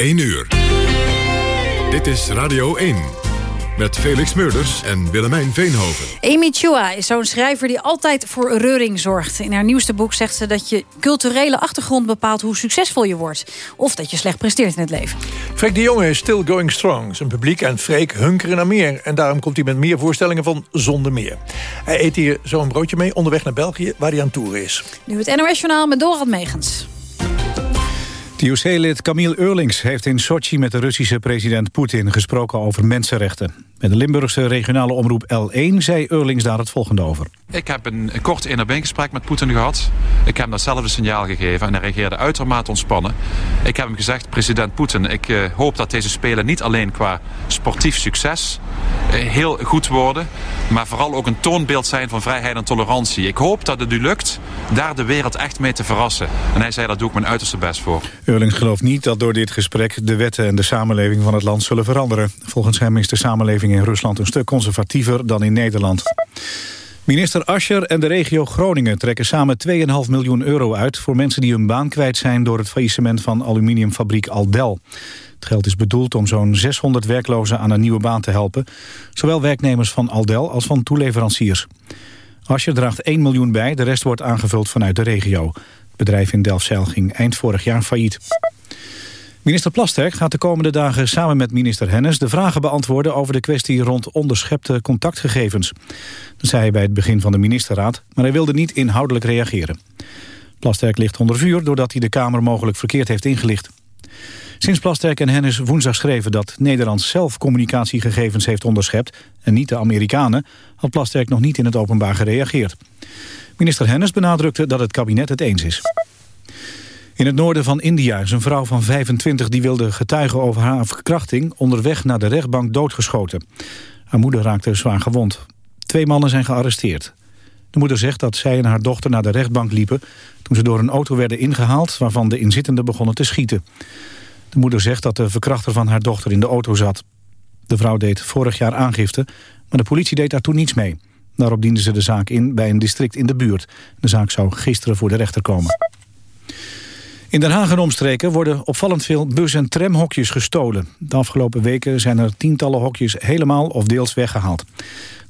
1 uur. Dit is Radio 1. Met Felix Meurders en Willemijn Veenhoven. Amy Chua is zo'n schrijver die altijd voor reuring zorgt. In haar nieuwste boek zegt ze dat je culturele achtergrond bepaalt... hoe succesvol je wordt. Of dat je slecht presteert in het leven. Freek de Jonge is still going strong. Zijn publiek en Freek hunkeren naar meer. En daarom komt hij met meer voorstellingen van Zonder Meer. Hij eet hier zo een broodje mee onderweg naar België... waar hij aan toeren is. Nu het NOS-journaal met Dorad Megens. TUC-lid Camille Eurlings heeft in Sochi met de Russische president Poetin gesproken over mensenrechten. Met de Limburgse regionale omroep L1 zei Eurlings daar het volgende over. Ik heb een, kort één gesprek met Poetin gehad. Ik heb hem datzelfde signaal gegeven en hij reageerde uitermate ontspannen. Ik heb hem gezegd, president Poetin, ik uh, hoop dat deze Spelen niet alleen qua sportief succes uh, heel goed worden, maar vooral ook een toonbeeld zijn van vrijheid en tolerantie. Ik hoop dat het u lukt daar de wereld echt mee te verrassen. En hij zei, daar doe ik mijn uiterste best voor. Eurlings gelooft niet dat door dit gesprek de wetten en de samenleving van het land zullen veranderen. Volgens hem is de samenleving in Rusland een stuk conservatiever dan in Nederland. Minister Ascher en de regio Groningen trekken samen 2,5 miljoen euro uit... voor mensen die hun baan kwijt zijn door het faillissement van aluminiumfabriek Aldel. Het geld is bedoeld om zo'n 600 werklozen aan een nieuwe baan te helpen. Zowel werknemers van Aldel als van toeleveranciers. Ascher draagt 1 miljoen bij, de rest wordt aangevuld vanuit de regio. Het bedrijf in Delfzijl ging eind vorig jaar failliet. Minister Plasterk gaat de komende dagen samen met minister Hennis... de vragen beantwoorden over de kwestie rond onderschepte contactgegevens. Dat zei hij bij het begin van de ministerraad, maar hij wilde niet inhoudelijk reageren. Plasterk ligt onder vuur doordat hij de Kamer mogelijk verkeerd heeft ingelicht. Sinds Plasterk en Hennis woensdag schreven dat Nederland zelf communicatiegegevens heeft onderschept... en niet de Amerikanen, had Plasterk nog niet in het openbaar gereageerd. Minister Hennis benadrukte dat het kabinet het eens is. In het noorden van India is een vrouw van 25 die wilde getuigen over haar verkrachting onderweg naar de rechtbank doodgeschoten. Haar moeder raakte zwaar gewond. Twee mannen zijn gearresteerd. De moeder zegt dat zij en haar dochter naar de rechtbank liepen toen ze door een auto werden ingehaald waarvan de inzittenden begonnen te schieten. De moeder zegt dat de verkrachter van haar dochter in de auto zat. De vrouw deed vorig jaar aangifte, maar de politie deed daar toen niets mee. Daarop diende ze de zaak in bij een district in de buurt. De zaak zou gisteren voor de rechter komen. In Den Haag en omstreken worden opvallend veel bus- en tramhokjes gestolen. De afgelopen weken zijn er tientallen hokjes helemaal of deels weggehaald.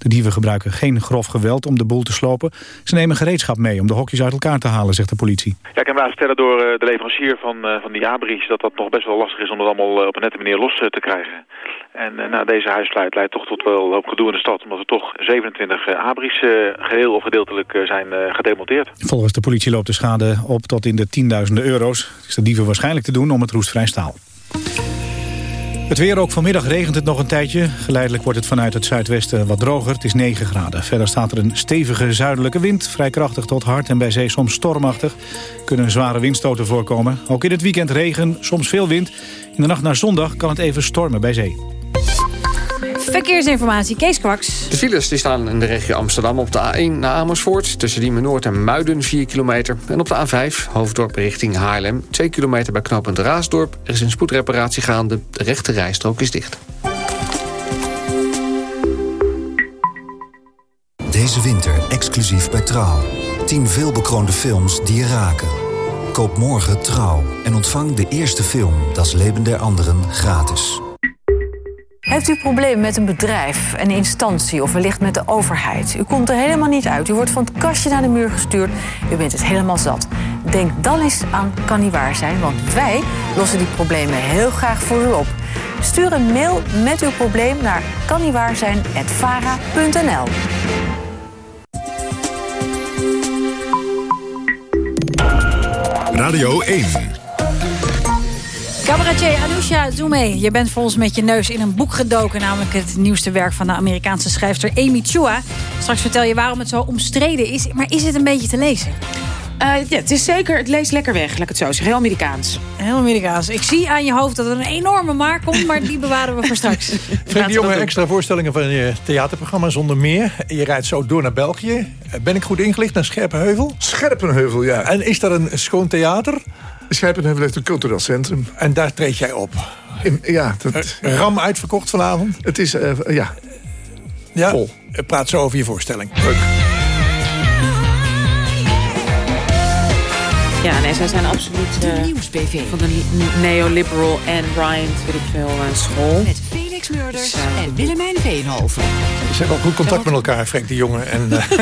De dieven gebruiken geen grof geweld om de boel te slopen. Ze nemen gereedschap mee om de hokjes uit elkaar te halen, zegt de politie. Ja, ik kan me vertellen door eh, de leverancier van, eh, van die abris... dat dat nog best wel lastig is om dat allemaal eh, op een nette manier los te krijgen. En nou, deze huisvlijt leidt toch tot wel hoop gedoe in de stad... omdat er toch 27 abris geheel of gedeeltelijk zijn gedemonteerd. Volgens de politie loopt de schade op tot in de tienduizenden euro's. Het is de dieven waarschijnlijk te doen om het roestvrij staal. Het weer ook vanmiddag regent het nog een tijdje. Geleidelijk wordt het vanuit het zuidwesten wat droger. Het is 9 graden. Verder staat er een stevige zuidelijke wind. Vrij krachtig tot hard en bij zee soms stormachtig. Kunnen zware windstoten voorkomen. Ook in het weekend regen, soms veel wind. In de nacht naar zondag kan het even stormen bij zee. Verkeersinformatie, Kees Kwaks. De files die staan in de regio Amsterdam op de A1 naar Amersfoort... tussen Diemen Noord en Muiden 4 kilometer. En op de A5, hoofddorp richting Haarlem... 2 kilometer bij knooppunt Raasdorp. Er is een spoedreparatie gaande, de rechte rijstrook is dicht. Deze winter exclusief bij Trouw. 10 veelbekroonde films die je raken. Koop morgen Trouw en ontvang de eerste film... Das Leben der Anderen gratis. Heeft u problemen met een bedrijf, een instantie of wellicht met de overheid? U komt er helemaal niet uit. U wordt van het kastje naar de muur gestuurd. U bent het helemaal zat. Denk dan eens aan Kan Niet Waar Zijn, want wij lossen die problemen heel graag voor u op. Stuur een mail met uw probleem naar kanniewaarzijn.vara.nl Radio 1. Cabaretier Anusha Zoumé, je bent volgens met je neus in een boek gedoken... namelijk het nieuwste werk van de Amerikaanse schrijfster Amy Chua. Straks vertel je waarom het zo omstreden is, maar is het een beetje te lezen? Uh, ja, het is zeker, het leest lekker weg, laat ik het zo zeggen. Heel Amerikaans. Heel Amerikaans. Ik zie aan je hoofd dat er een enorme maar komt, maar die bewaren we voor straks. De Jonge, extra voorstellingen van je theaterprogramma Zonder Meer. Je rijdt zo door naar België. Ben ik goed ingelicht naar Scherpenheuvel? Scherpenheuvel, ja. En is daar een schoon theater? Scherpenheuvel heeft een cultureel centrum. En daar treed jij op? In, ja. Dat, Ram uitverkocht vanavond? Het is, uh, ja, ja, vol. Praat zo over je voorstelling. Leuk. Ja, nee, zij zijn absoluut uh, van de neoliberal en Bryant, weet ik veel, uh, school. Met Felix Murders dus, uh, en Willemijn Veenhoven. Ze hebben wel goed contact met elkaar, Frank de Jonge en, uh,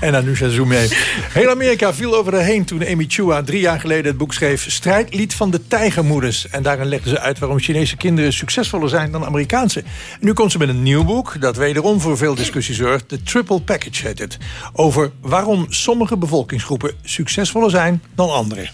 en Anusha Zoumé. Heel Amerika viel over de heen toen Amy Chua drie jaar geleden het boek schreef... Strijdlied van de Tijgermoeders. En daarin legde ze uit waarom Chinese kinderen succesvoller zijn dan Amerikaanse. En nu komt ze met een nieuw boek dat wederom voor veel discussie zorgt. De Triple Package heet het. Over waarom sommige bevolkingsgroepen succesvoller zijn dan andere.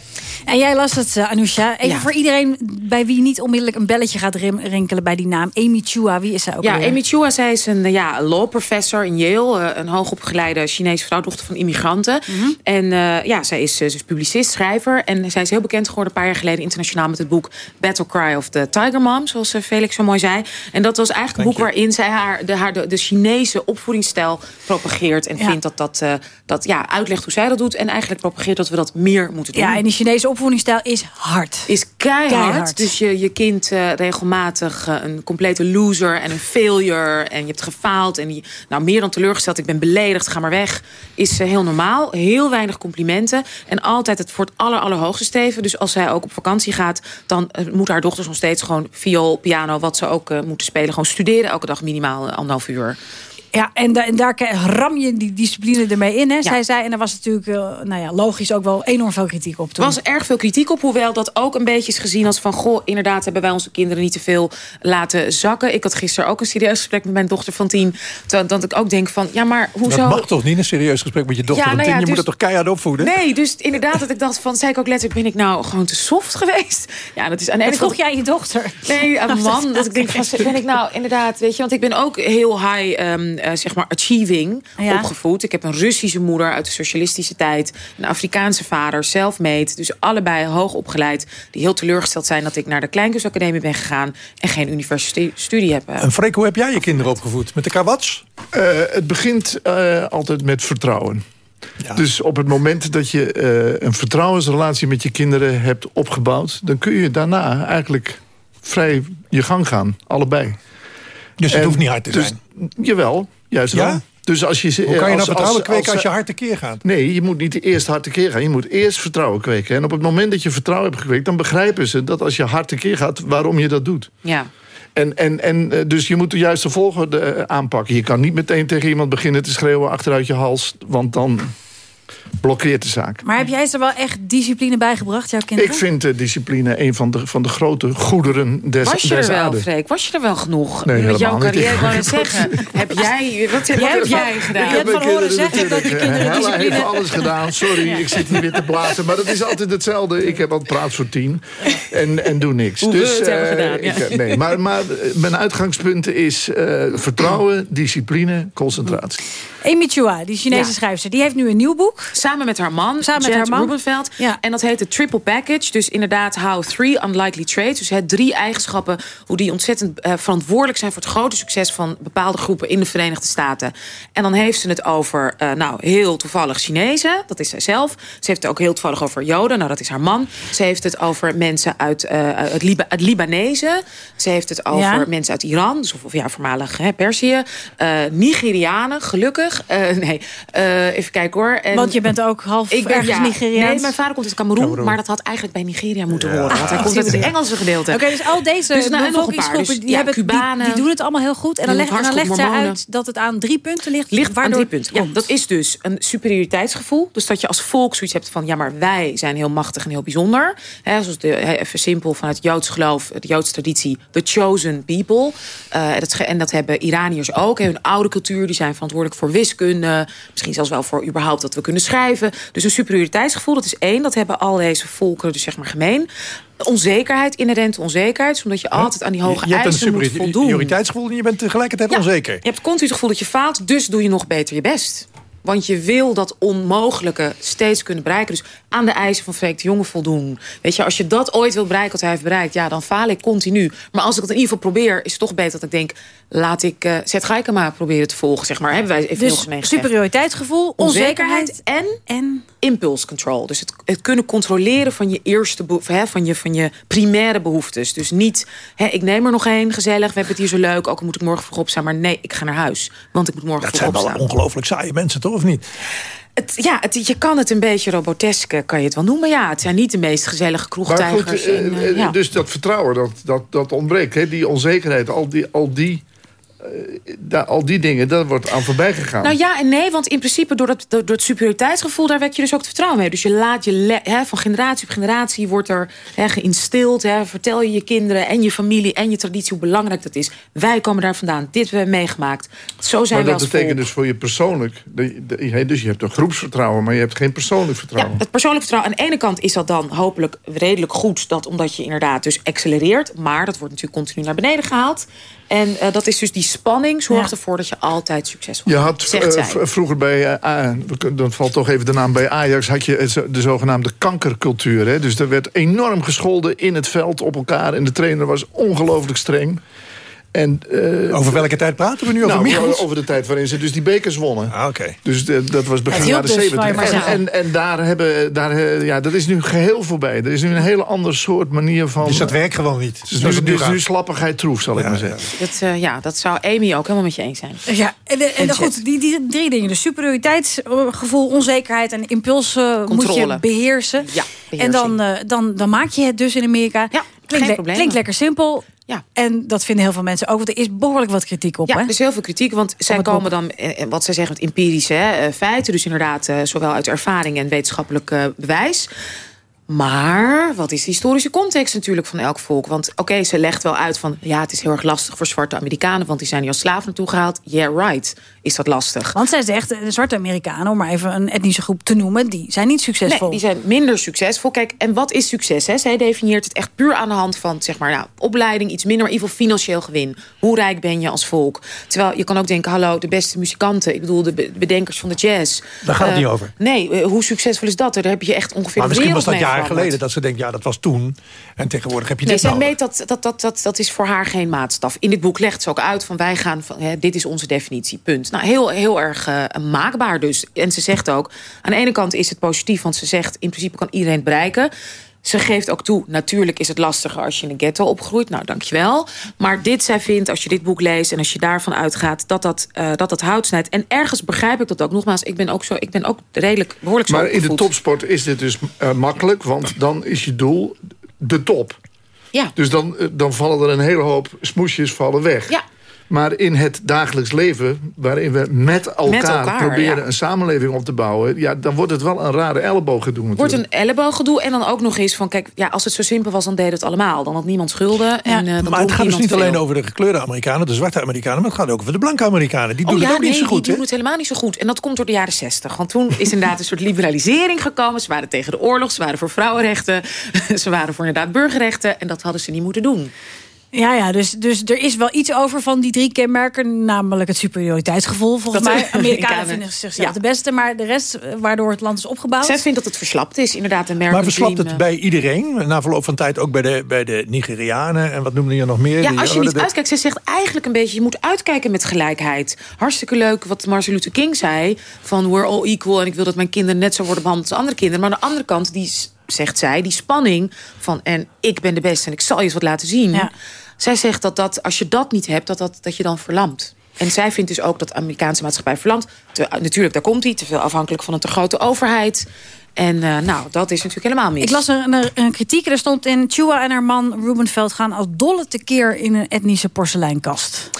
En jij las het, uh, Anousha. Even voor iedereen bij wie niet onmiddellijk een belletje gaat rinkelen bij die naam. Amy Chua, wie is zij ook Ja, alweer? Amy Chua, zij is een ja, law professor in Yale. Uh, een hoogopgeleide Chinese vrouw, dochter van immigranten. Mm -hmm. En uh, ja, zij is, is publicist, schrijver. En zij is heel bekend geworden een paar jaar geleden internationaal met het boek Battle Cry of the Tiger Mom. Zoals Felix zo mooi zei. En dat was eigenlijk een boek waarin zij haar, de, haar, de, de Chinese opvoedingsstijl propageert. En Ja. vindt dat dat, dat ja, uitlegt hoe zij dat doet. En eigenlijk propageert dat we dat meer moeten doen. Ja, en die Chinese opvoedingsstijl is hard. Is keihard. Keihard. Dus je, je kind uh, regelmatig een complete loser en een failure. En je hebt gefaald. En die, nou, meer dan teleurgesteld. Ik ben beledigd, ga maar weg. Is uh, heel normaal. Heel weinig complimenten. En altijd het voor het aller, allerhoogste streven. Dus als zij ook op vakantie gaat... dan uh, moet haar dochters nog steeds gewoon viool, piano... wat ze ook uh, moeten spelen. Gewoon studeren elke dag minimaal anderhalf uur. Ja, en, da en, daar ram je die discipline ermee in, hè? Zij zei, en er was natuurlijk, uh, nou ja, logisch ook wel enorm veel kritiek op. Er was erg veel kritiek op, hoewel dat ook een beetje is gezien als van... goh, inderdaad hebben wij onze kinderen niet te veel laten zakken. Ik had gisteren ook een serieus gesprek met mijn dochter van tien. Dat, dat ik ook denk van, ja, maar hoezo... Dat mag toch niet, een serieus gesprek met je dochter Ja, van nou tien? ja, je dus- moet het toch keihard opvoeden? Nee, dus inderdaad dat ik dacht van, zei ik ook letterlijk... ben ik nou gewoon te soft geweest? Ja, dat is aan de En ene vroeg jij aan je dochter? Nee, aan man. Dat ik denk van, ben ik nou inderdaad, weet je... want ik ben ook heel high, um, uh, zeg maar, achieving Ja. opgevoed. Ik heb een Russische moeder uit de socialistische tijd. Een Afrikaanse vader, self-made. Dus allebei hoog opgeleid. Die heel teleurgesteld zijn dat ik naar de Kleinkunstacademie ben gegaan... en geen universiteitsstudie heb. uh, En Freek, hoe heb jij je kinderen opgevoed? Met de karwats? Eh, het begint eh, altijd met vertrouwen. Dus op het moment dat je eh, een vertrouwensrelatie met je kinderen hebt opgebouwd... dan kun je daarna eigenlijk vrij je gang gaan, allebei. Dus het En hoeft niet hard te dus- zijn? Jawel, juist Ja? wel. Dus als je, Hoe kan je nou als- vertrouwen als- kweken als, als- je hard tekeer gaat? Nee, je moet niet eerst hard tekeer gaan. Je moet eerst vertrouwen kweken. En op het moment dat je vertrouwen hebt gekweekt... dan begrijpen ze dat als je hard tekeer gaat... waarom je dat doet. ja. En, en, en eh, dus je moet de juiste volgorde eh, aanpakken. Je kan niet meteen tegen iemand beginnen te schreeuwen achteruit je hals. Want dan blokkeert de zaak. Maar heb jij ze wel echt discipline bijgebracht, jouw kinderen? Ik vind uh, discipline een van de, van de grote goederen des, Was je des er wel, aarde. Freek? Was je er wel genoeg? Nee, Met jouw carrière, wou zeggen. heb jij, wat heb, Jij heb gedaan? Je hebt van horen zeggen dat je kinderen Hella discipline... heeft alles gedaan. Sorry, ik zit hier weer te blazen. Maar dat is altijd hetzelfde. Ik heb al praat voor tien. En, en doe niks. Hoe we dus, het hebben eh, gedaan, ja. ik, nee, maar, maar eh, mijn uitgangspunt is eh, vertrouwen, discipline, concentratie. Amy Chua, die Chinese Ja. schrijfster, die heeft nu een nieuw boek. Samen met haar man, Samen met Janet haar man. Rubenveld. Ja. En dat heet de Triple Package. Dus inderdaad, how three unlikely traits. Dus drie eigenschappen, hoe die ontzettend eh, verantwoordelijk zijn... voor het grote succes van bepaalde groepen in de Verenigde Staten. En dan heeft ze het over, eh, nou, heel toevallig Chinezen. Dat is zij zelf. Ze heeft het ook heel toevallig over Joden. Nou, dat is haar man. Ze heeft het over mensen uit eh, het, Liba het Libanezen. Ze heeft het over Ja. mensen uit Iran. Dus of, of ja, voormalig hè, Perzië. Nigerianen, gelukkig. Nee, even kijken hoor. En- Want je bent ook half ik ben, ergens ja, Nigeriaans. Nee, mijn vader komt uit Cameroen, Cameroen. maar dat had eigenlijk bij Nigeria moeten horen. Want hij komt uit het Engelse gedeelte. Oké, dus al deze Dus nou, en nog een paar. bevolkingsgroepen Dus, die, ja, hebben, Cubanen. die, die doen het allemaal heel goed. En dan, leg, en dan legt zij uit dat het aan drie punten ligt. Ligt aan waardoor drie punten. Ja, dat is dus een superioriteitsgevoel. Dus dat je als volk zoiets hebt van... ja, maar wij zijn heel machtig en heel bijzonder. Hè, zoals de, even simpel vanuit het Joods geloof, de Joodse traditie... the chosen people. Eh, dat, en dat hebben Iraniërs ook. hè, Hun oude cultuur, die zijn verantwoordelijk voor wiskunde. Misschien zelfs wel voor überhaupt dat we kunnen schrijven. Dus een superioriteitsgevoel, dat is één. Dat hebben al deze volkeren dus zeg maar gemeen. Onzekerheid, inherente onzekerheid. Omdat je altijd aan die hoge je hebt een eisen moet voldoen. superioriteitsgevoel en je bent tegelijkertijd Ja. onzeker. Je hebt continu het gevoel dat je faalt, dus doe je nog beter je best. Want je wil dat onmogelijke steeds kunnen bereiken. Dus aan de eisen van Freek de Jonge voldoen. Weet je, als je dat ooit wil bereiken wat hij heeft bereikt... ja, dan faal ik continu. Maar als ik het in ieder geval probeer, is het toch beter dat ik denk... laat ik uh, Zet Gaikema proberen te volgen, zeg maar. Hebben wij even heel Dus superioriteitsgevoel, onzekerheid, Onzekerheid en en... impulse control. Dus het, het kunnen controleren van je eerste hè, van je, van je primaire behoeftes. Dus niet, hè, ik neem er nog één, gezellig, we hebben het hier zo leuk, ook al moet ik morgen vroeg opstaan. Maar nee, ik ga naar huis, want ik moet morgen Dat vroeg zijn wel opstaan. ongelooflijk saaie mensen, toch? Of niet? Het, ja, het, je kan het een beetje robotesk, eh, kan je het wel noemen. Ja, het zijn niet de meest gezellige Maar kroegtijgers. goed, eh, en, eh, eh, ja. dus dat vertrouwen, dat, dat, dat ontbreekt. Hè? Die onzekerheid, al die, al, die, eh, daar, al die dingen, daar wordt aan voorbij gegaan. Nou ja en nee, want in principe door, dat, door, door het superioriteitsgevoel... daar wek je dus ook het vertrouwen mee. Dus je laat je hè, van generatie op generatie wordt er hè, geïnstild. Hè, vertel je je kinderen en je familie en je traditie hoe belangrijk dat is. Wij komen daar vandaan, dit hebben we meegemaakt. Zo zijn maar dat betekent volk. dus voor je persoonlijk... Dus je hebt een groepsvertrouwen, maar je hebt geen persoonlijk vertrouwen. Ja, het persoonlijk vertrouwen. Aan de ene kant is dat dan hopelijk redelijk goed... Dat omdat je inderdaad dus accelereert. Maar dat wordt natuurlijk continu naar beneden gehaald. En eh, dat is dus die spanning zorgt ervoor dat je altijd succesvol Je bent. had zegt eh, vroeger bij, eh, we kunnen- dan valt toch even de naam bij Ajax, had je de zogenaamde kankercultuur. Hè? Dus er werd enorm gescholden in het veld op elkaar en de trainer was ongelooflijk streng. En, eh, Over welke tijd praten we nu? Over nou, over de tijd waarin ze dus die bekers wonnen. Ah, oké. Dus de- dat was begin jaren dus, 70. wou je maar en, en, en daar hebben, daar, eh, ja, dat is nu geheel voorbij. Er is nu een hele ander soort manier van... Dus dat werkt gewoon niet. Dus Zoals nu, nu dus slappigheid troef, zal ik maar zeggen. Dat, eh, ja, dat zou Amy ook helemaal met je eens zijn. Ja, en, en, En goed, die, die drie dingen. Dus superioriteitsgevoel, onzekerheid en impulsen moet je Controle. beheersen. Ja, En dan, eh, dan, dan maak je het dus in Amerika. Ja, klinkt, le- klinkt lekker simpel. Ja. En dat vinden heel veel mensen ook. Want er is behoorlijk wat kritiek op. Ja, hè? er is heel veel kritiek, want zij komen dan, eh, eh, wat zij zeggen, met empirische hè, eh, feiten. Dus inderdaad, zowel uit ervaring en wetenschappelijk bewijs. Maar wat is de historische context natuurlijk van elk volk? Want oké, ze legt wel uit van... ja, het is heel erg lastig voor zwarte Amerikanen... want die zijn hier als slaven naartoe gehaald. Yeah, right, is dat lastig. Want zij zegt, de zwarte Amerikanen, om maar even een etnische groep te noemen... die zijn niet succesvol. Nee, die zijn minder succesvol. Kijk, en wat is succes? Hè? Zij definieert het echt puur aan de hand van zeg maar, nou, opleiding, iets minder, maar in ieder geval financieel gewin. Hoe rijk ben je als volk? Terwijl je kan ook denken, hallo, de beste muzikanten, ik bedoel de be- bedenkers van de jazz. Daar gaat het Eh, niet over. Nee, eh, hoe succesvol is dat? Daar heb je echt ongeveer Maar misschien was dat geleden dat ze denkt, ja, dat was toen. En tegenwoordig heb je Nee, dit zij meet dat, dat, dat, dat, dat is voor haar geen maatstaf. In dit boek legt ze ook uit van wij gaan van hè, dit is onze definitie, punt. Nou, heel, heel erg eh, maakbaar dus. En ze zegt ook, aan de ene kant is het positief, want ze zegt in principe kan iedereen het bereiken. Ze geeft ook toe, natuurlijk is het lastiger als je in een ghetto opgroeit. Nou, dankjewel. Maar dit, zij vindt, als je dit boek leest en als je daarvan uitgaat... dat dat, eh, dat, dat hout snijdt. En ergens begrijp ik dat ook. Nogmaals, ik ben ook, zo, ik ben ook redelijk behoorlijk zo Maar in de topsport is dit dus eh, makkelijk, want dan is je doel de top. Ja. Dus dan, eh, dan vallen er een hele hoop smoesjes vallen weg. Ja. Maar in het dagelijks leven, waarin we met elkaar, elkaar, proberen ja. een samenleving op te bouwen... Ja, dan wordt het wel een rare elleboog doen natuurlijk. wordt een ellebooggedoe. En dan ook nog eens van, kijk, ja, als het zo simpel was... dan deed het allemaal. Dan had niemand schulden. En, eh, dan maar het gaat dus niet alleen veel. over de gekleurde Amerikanen, de zwarte Amerikanen, maar het gaat ook over de blanke Amerikanen. Die doen oh, het ja, ook niet zo goed. die doen het helemaal niet zo goed. En dat komt door de jaren zestig. Want toen is inderdaad een soort liberalisering gekomen. Ze waren tegen de oorlog, ze waren voor vrouwenrechten. ze waren voor inderdaad burgerrechten. En dat hadden ze niet moeten doen. Ja, ja dus, dus er is wel iets over van die drie kenmerken. Namelijk het superioriteitsgevoel. Volgens Dat- mij, Amerikanen Amerikanen. vinden zichzelf Ja. de beste. Maar de rest, eh, waardoor het land is opgebouwd... Zij vindt dat het verslapt is, inderdaad. Een Maar verslapt het bij iedereen? Na verloop van tijd ook bij de, bij de Nigerianen en wat noemde je nog meer? Ja, als je oh, niet de- uitkijkt. Zij zegt eigenlijk een beetje... je moet uitkijken met gelijkheid. Hartstikke leuk wat Martin Luther King zei... van we're all equal en ik wil dat mijn kinderen net zo worden behandeld als andere kinderen. Maar aan de andere kant, die, zegt zij, die spanning van... en ik ben de beste en ik zal je eens wat laten zien. Ja. Zij zegt dat, dat als je dat niet hebt, dat, dat, dat je dan verlamt. En zij vindt dus ook dat de Amerikaanse maatschappij verlamt. Natuurlijk, daar komt hij. Te veel afhankelijk van een te grote overheid. En eh, nou, dat is natuurlijk helemaal mis. Ik las een, een, een kritiek. Er stond in... Chua en haar man Ruben Veld gaan als dolle tekeer... in een etnische porseleinkast.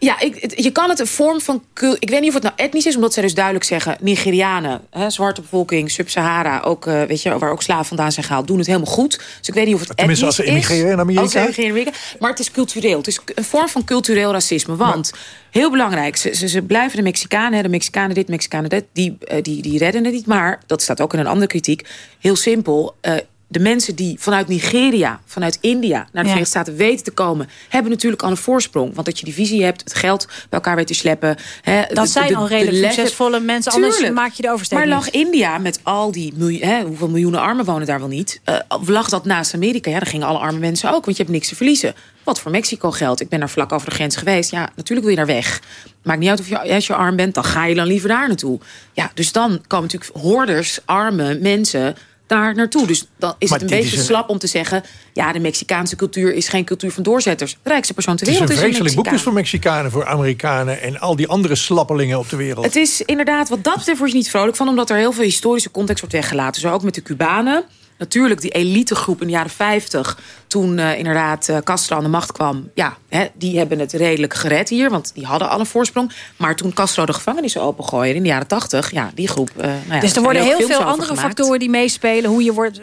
Ja, ik, je kan het een vorm van... Ik weet niet of het nou etnisch is, omdat zij dus duidelijk zeggen... Nigerianen, hè, zwarte bevolking, Sub-Sahara... Ook, eh, weet je, waar ook slaven vandaan zijn gehaald... doen het helemaal goed. Dus ik weet niet of het Tenminste, etnisch als ze immigreren in Amerika. Als ze immigreren in Amerika. Maar het is cultureel. Het is een vorm van cultureel racisme. Want, heel belangrijk, ze, ze, ze blijven de Mexicanen... hè, de Mexicanen dit, Mexicanen dat... Die, eh, die, die redden het niet. Maar, dat staat ook in een andere kritiek... heel simpel... eh, de mensen die vanuit Nigeria, vanuit India... naar de Ja. Verenigde Staten weten te komen... hebben natuurlijk al een voorsprong. Want dat je die visie hebt, het geld bij elkaar weet te sleppen... Hè, Dat de- zijn de- al de redelijk succesvolle mensen. Anders maak je de oversteek Maar lag India met al die miljoen, hè, hoeveel miljoenen armen wonen daar wel niet? eh, lag dat naast Amerika? Ja, dan gingen alle arme mensen ook, want je hebt niks te verliezen. Wat voor Mexico geldt. Ik ben daar vlak over de grens geweest. Ja, natuurlijk wil je daar weg. Maakt niet uit of je, als je arm bent, dan ga je dan liever daar naartoe. Ja, dus dan komen natuurlijk hoorders, arme mensen daar naartoe. Dus dan is Maar het een beetje is een- slap om te zeggen... ja, de Mexicaanse cultuur is geen cultuur van doorzetters. De rijkste persoon ter Het is wereld een is een vreselijk boek dus voor Mexicanen, voor Amerikanen... en al die andere slappelingen op de wereld. Het is inderdaad, wat dat betreft word je niet vrolijk van... omdat er heel veel historische context wordt weggelaten. Zo ook met de Cubanen. Natuurlijk, die elitegroep in de jaren 50... toen eh, inderdaad eh, Castro aan de macht kwam... ja, hè, die hebben het redelijk gered hier... want die hadden al een voorsprong. Maar toen Castro de gevangenissen opengooide in de jaren 80... ja, die groep... eh, nou ja, dus er worden heel veel andere gemaakt. factoren die meespelen. Hoe je wordt,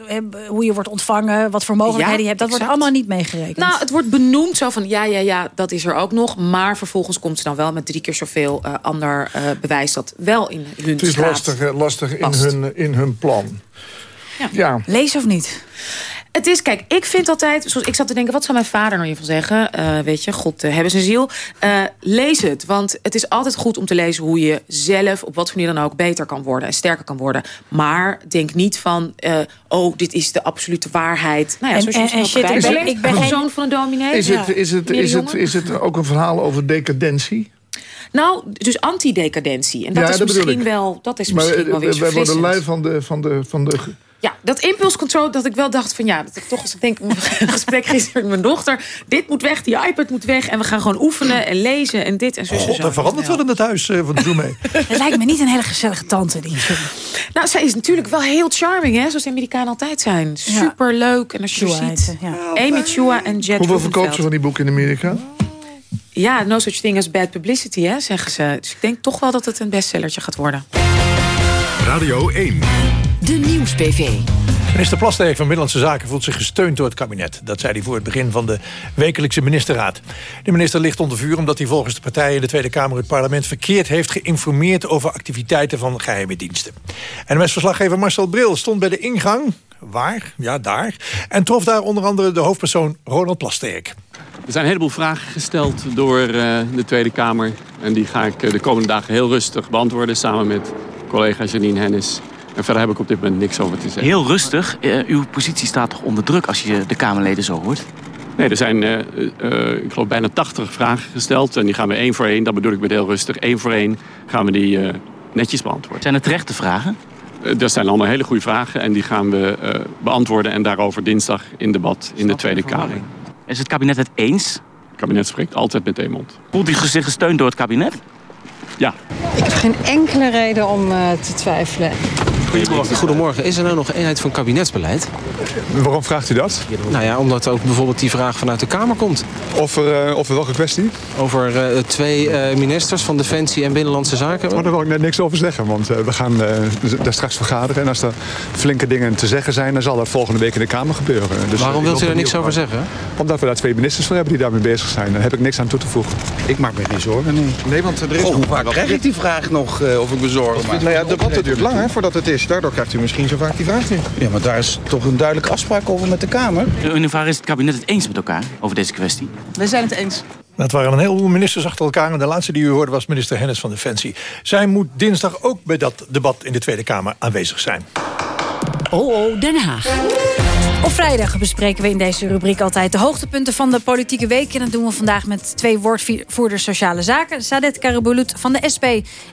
hoe je wordt ontvangen, wat voor mogelijkheden Ja, je hebt. Dat wordt allemaal niet meegerekend. Nou, het wordt benoemd zo van ja, ja, ja, dat is er ook nog. Maar vervolgens komt ze dan wel met drie keer zoveel eh, ander eh, bewijs dat wel in hun Het is lastig, lastig in, past. hun, in hun plan. Ja. Lees of niet? Het is, kijk, ik vind altijd... Zoals ik zat te denken, wat zou mijn vader nou hiervan zeggen? Eh, weet je, God uh, hebben zijn ziel. Uh, lees het, want het is altijd goed om te lezen... hoe je zelf, op wat voor manier dan ook, beter kan worden... en sterker kan worden. Maar denk niet van, uh, oh, dit is de absolute waarheid. Nou ja, En- zoals je en- shit, ik ben- ik ben Een geen- zoon van een dominee. Is Ja. het, is, het, is, het, is het ook een verhaal over decadentie? Nou, dus antidecadentie. En dat Ja, is dat misschien wel, dat is misschien eh, wel weer wij worden lui van de, van de, van de Ja, dat impulscontrol dat ik wel dacht van ja, dat ik toch als ik denk een gesprek gisteren met mijn dochter, dit moet weg, die iPad moet weg en we gaan gewoon oefenen en lezen en dit en zo. en God, zo. er verandert wel in het huis eh, van de Zoom mee. Het lijkt me niet een hele gezellige tante. Die. Nou, zij is natuurlijk wel heel charming, hè, zoals de Amerikanen altijd zijn. Super leuk en als je Chua heet ziet, Amy Chua en Jet Hoeveel verkoopt ze van die boeken in Amerika? Ja, no such thing as bad publicity, hè, zeggen ze. Dus ik denk toch wel dat het een bestsellertje gaat worden. Radio 1. De Nieuws-PV. Minister Plasterk van Binnenlandse Zaken voelt zich gesteund door het kabinet. Dat zei hij voor het begin van de wekelijkse ministerraad. De minister ligt onder vuur omdat hij volgens de partijen in de Tweede Kamer... het parlement verkeerd heeft geïnformeerd over activiteiten van geheime diensten. NMS-verslaggever Marcel Bril stond bij de ingang, waar, ja daar... en trof daar onder andere de hoofdpersoon Ronald Plasterk. Er zijn een heleboel vragen gesteld door eh, de Tweede Kamer. En die ga ik eh, de komende dagen heel rustig beantwoorden... samen met collega Janine Hennis. En verder heb ik op dit moment niks over te zeggen. Heel rustig. Eh, uw positie staat toch onder druk als je de Kamerleden zo hoort? Nee, er zijn, eh, eh, ik geloof, bijna 80 vragen gesteld. En die gaan we één voor één, dat bedoel ik met heel rustig... één voor één gaan we die eh, netjes beantwoorden. Zijn het terechte vragen? Dat zijn allemaal hele goede vragen. En die gaan we eh, beantwoorden en daarover dinsdag in debat in de Tweede Kamer. Is het kabinet het eens? Het kabinet spreekt altijd met één mond. Voelt u zich gesteund door het kabinet? Ja. Ik heb geen enkele reden om eh, te twijfelen. Goedemorgen. Goedemorgen. Is er nou nog eenheid van kabinetsbeleid? Waarom vraagt u dat? Nou ja, omdat ook bijvoorbeeld die vraag vanuit de Kamer komt. Over, uh, over welke kwestie? Over uh, twee uh, ministers van Defensie en Binnenlandse Zaken. Maar daar wil ik net niks over zeggen, want we gaan daar straks vergaderen. En als er flinke dingen te zeggen zijn, dan zal dat volgende week in de Kamer gebeuren. Dus Waarom wilt u daar niks over zeggen? Omdat we daar twee ministers voor hebben die daarmee bezig zijn. Daar heb ik niks aan toe te voegen. Ik maak me geen zorgen, nee. Nee, want er is Goh, nog hoe vaak krijg ik die vraag nog uh, of ik me zorgen maak? Nou ja, de debat duurt lang hè, voordat het is. Daardoor krijgt u misschien zo vaak die vraag nu. Ja, maar daar is toch een duidelijke afspraak over met de Kamer. In hoeverre is het kabinet het eens met elkaar over deze kwestie? Wij zijn het eens. Dat waren een heleboel ministers achter elkaar. En de laatste die u hoorde was minister Hennis van Defensie. Zij moet dinsdag ook bij dat debat in de Tweede Kamer aanwezig zijn. Oh, oh, Den Haag. Op vrijdag bespreken we in deze rubriek altijd de hoogtepunten van de politieke week. En dat doen we vandaag met twee woordvoerders sociale zaken. Sadet Karabulut van de SP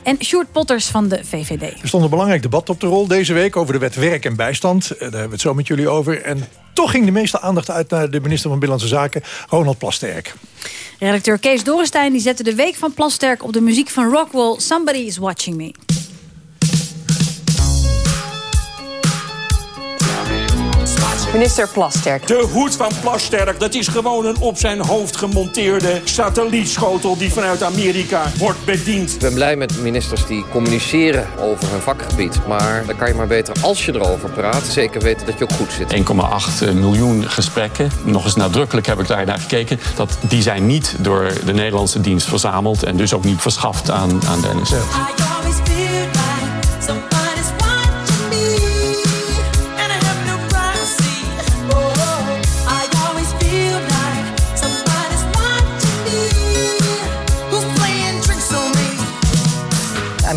en Sjoerd Potters van de VVD. Er stond een belangrijk debat op de rol deze week over de wet werk en bijstand. Daar hebben we het zo met jullie over. En toch ging de meeste aandacht uit naar de minister van Binnenlandse Zaken, Ronald Plasterk. Redacteur Kees Dorrestein die zette de week van Plasterk op de muziek van Rockwell. Somebody is watching me. Minister Plasterk. De hoed van Plasterk, dat is gewoon een op zijn hoofd gemonteerde satellietschotel die vanuit Amerika wordt bediend. Ik ben blij met ministers die communiceren over hun vakgebied. Maar dan kan je maar beter als je erover praat, zeker weten dat je ook goed zit. 1,8 miljoen gesprekken. Nog eens nadrukkelijk heb ik daar naar gekeken. Dat die zijn niet door de Nederlandse dienst verzameld en dus ook niet verschaft aan, aan de NSF.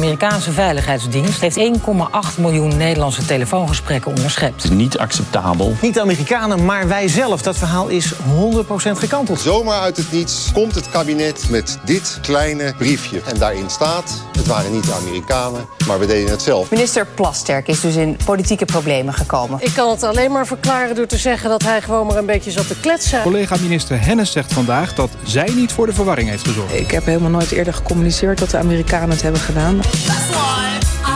Amerikaanse veiligheidsdienst heeft 1,8 miljoen Nederlandse telefoongesprekken onderschept. Niet acceptabel. Niet de Amerikanen, maar wij zelf. Dat verhaal is 100% gekanteld. Zomaar uit het niets komt het kabinet met dit kleine briefje. En daarin staat, het waren niet de Amerikanen, maar we deden het zelf. Minister Plasterk is dus in politieke problemen gekomen. Ik kan het alleen maar verklaren door te zeggen dat hij gewoon maar een beetje zat te kletsen. Collega-minister Hennis zegt vandaag dat zij niet voor de verwarring heeft gezorgd. Ik heb helemaal nooit eerder gecommuniceerd dat de Amerikanen het hebben gedaan. Terug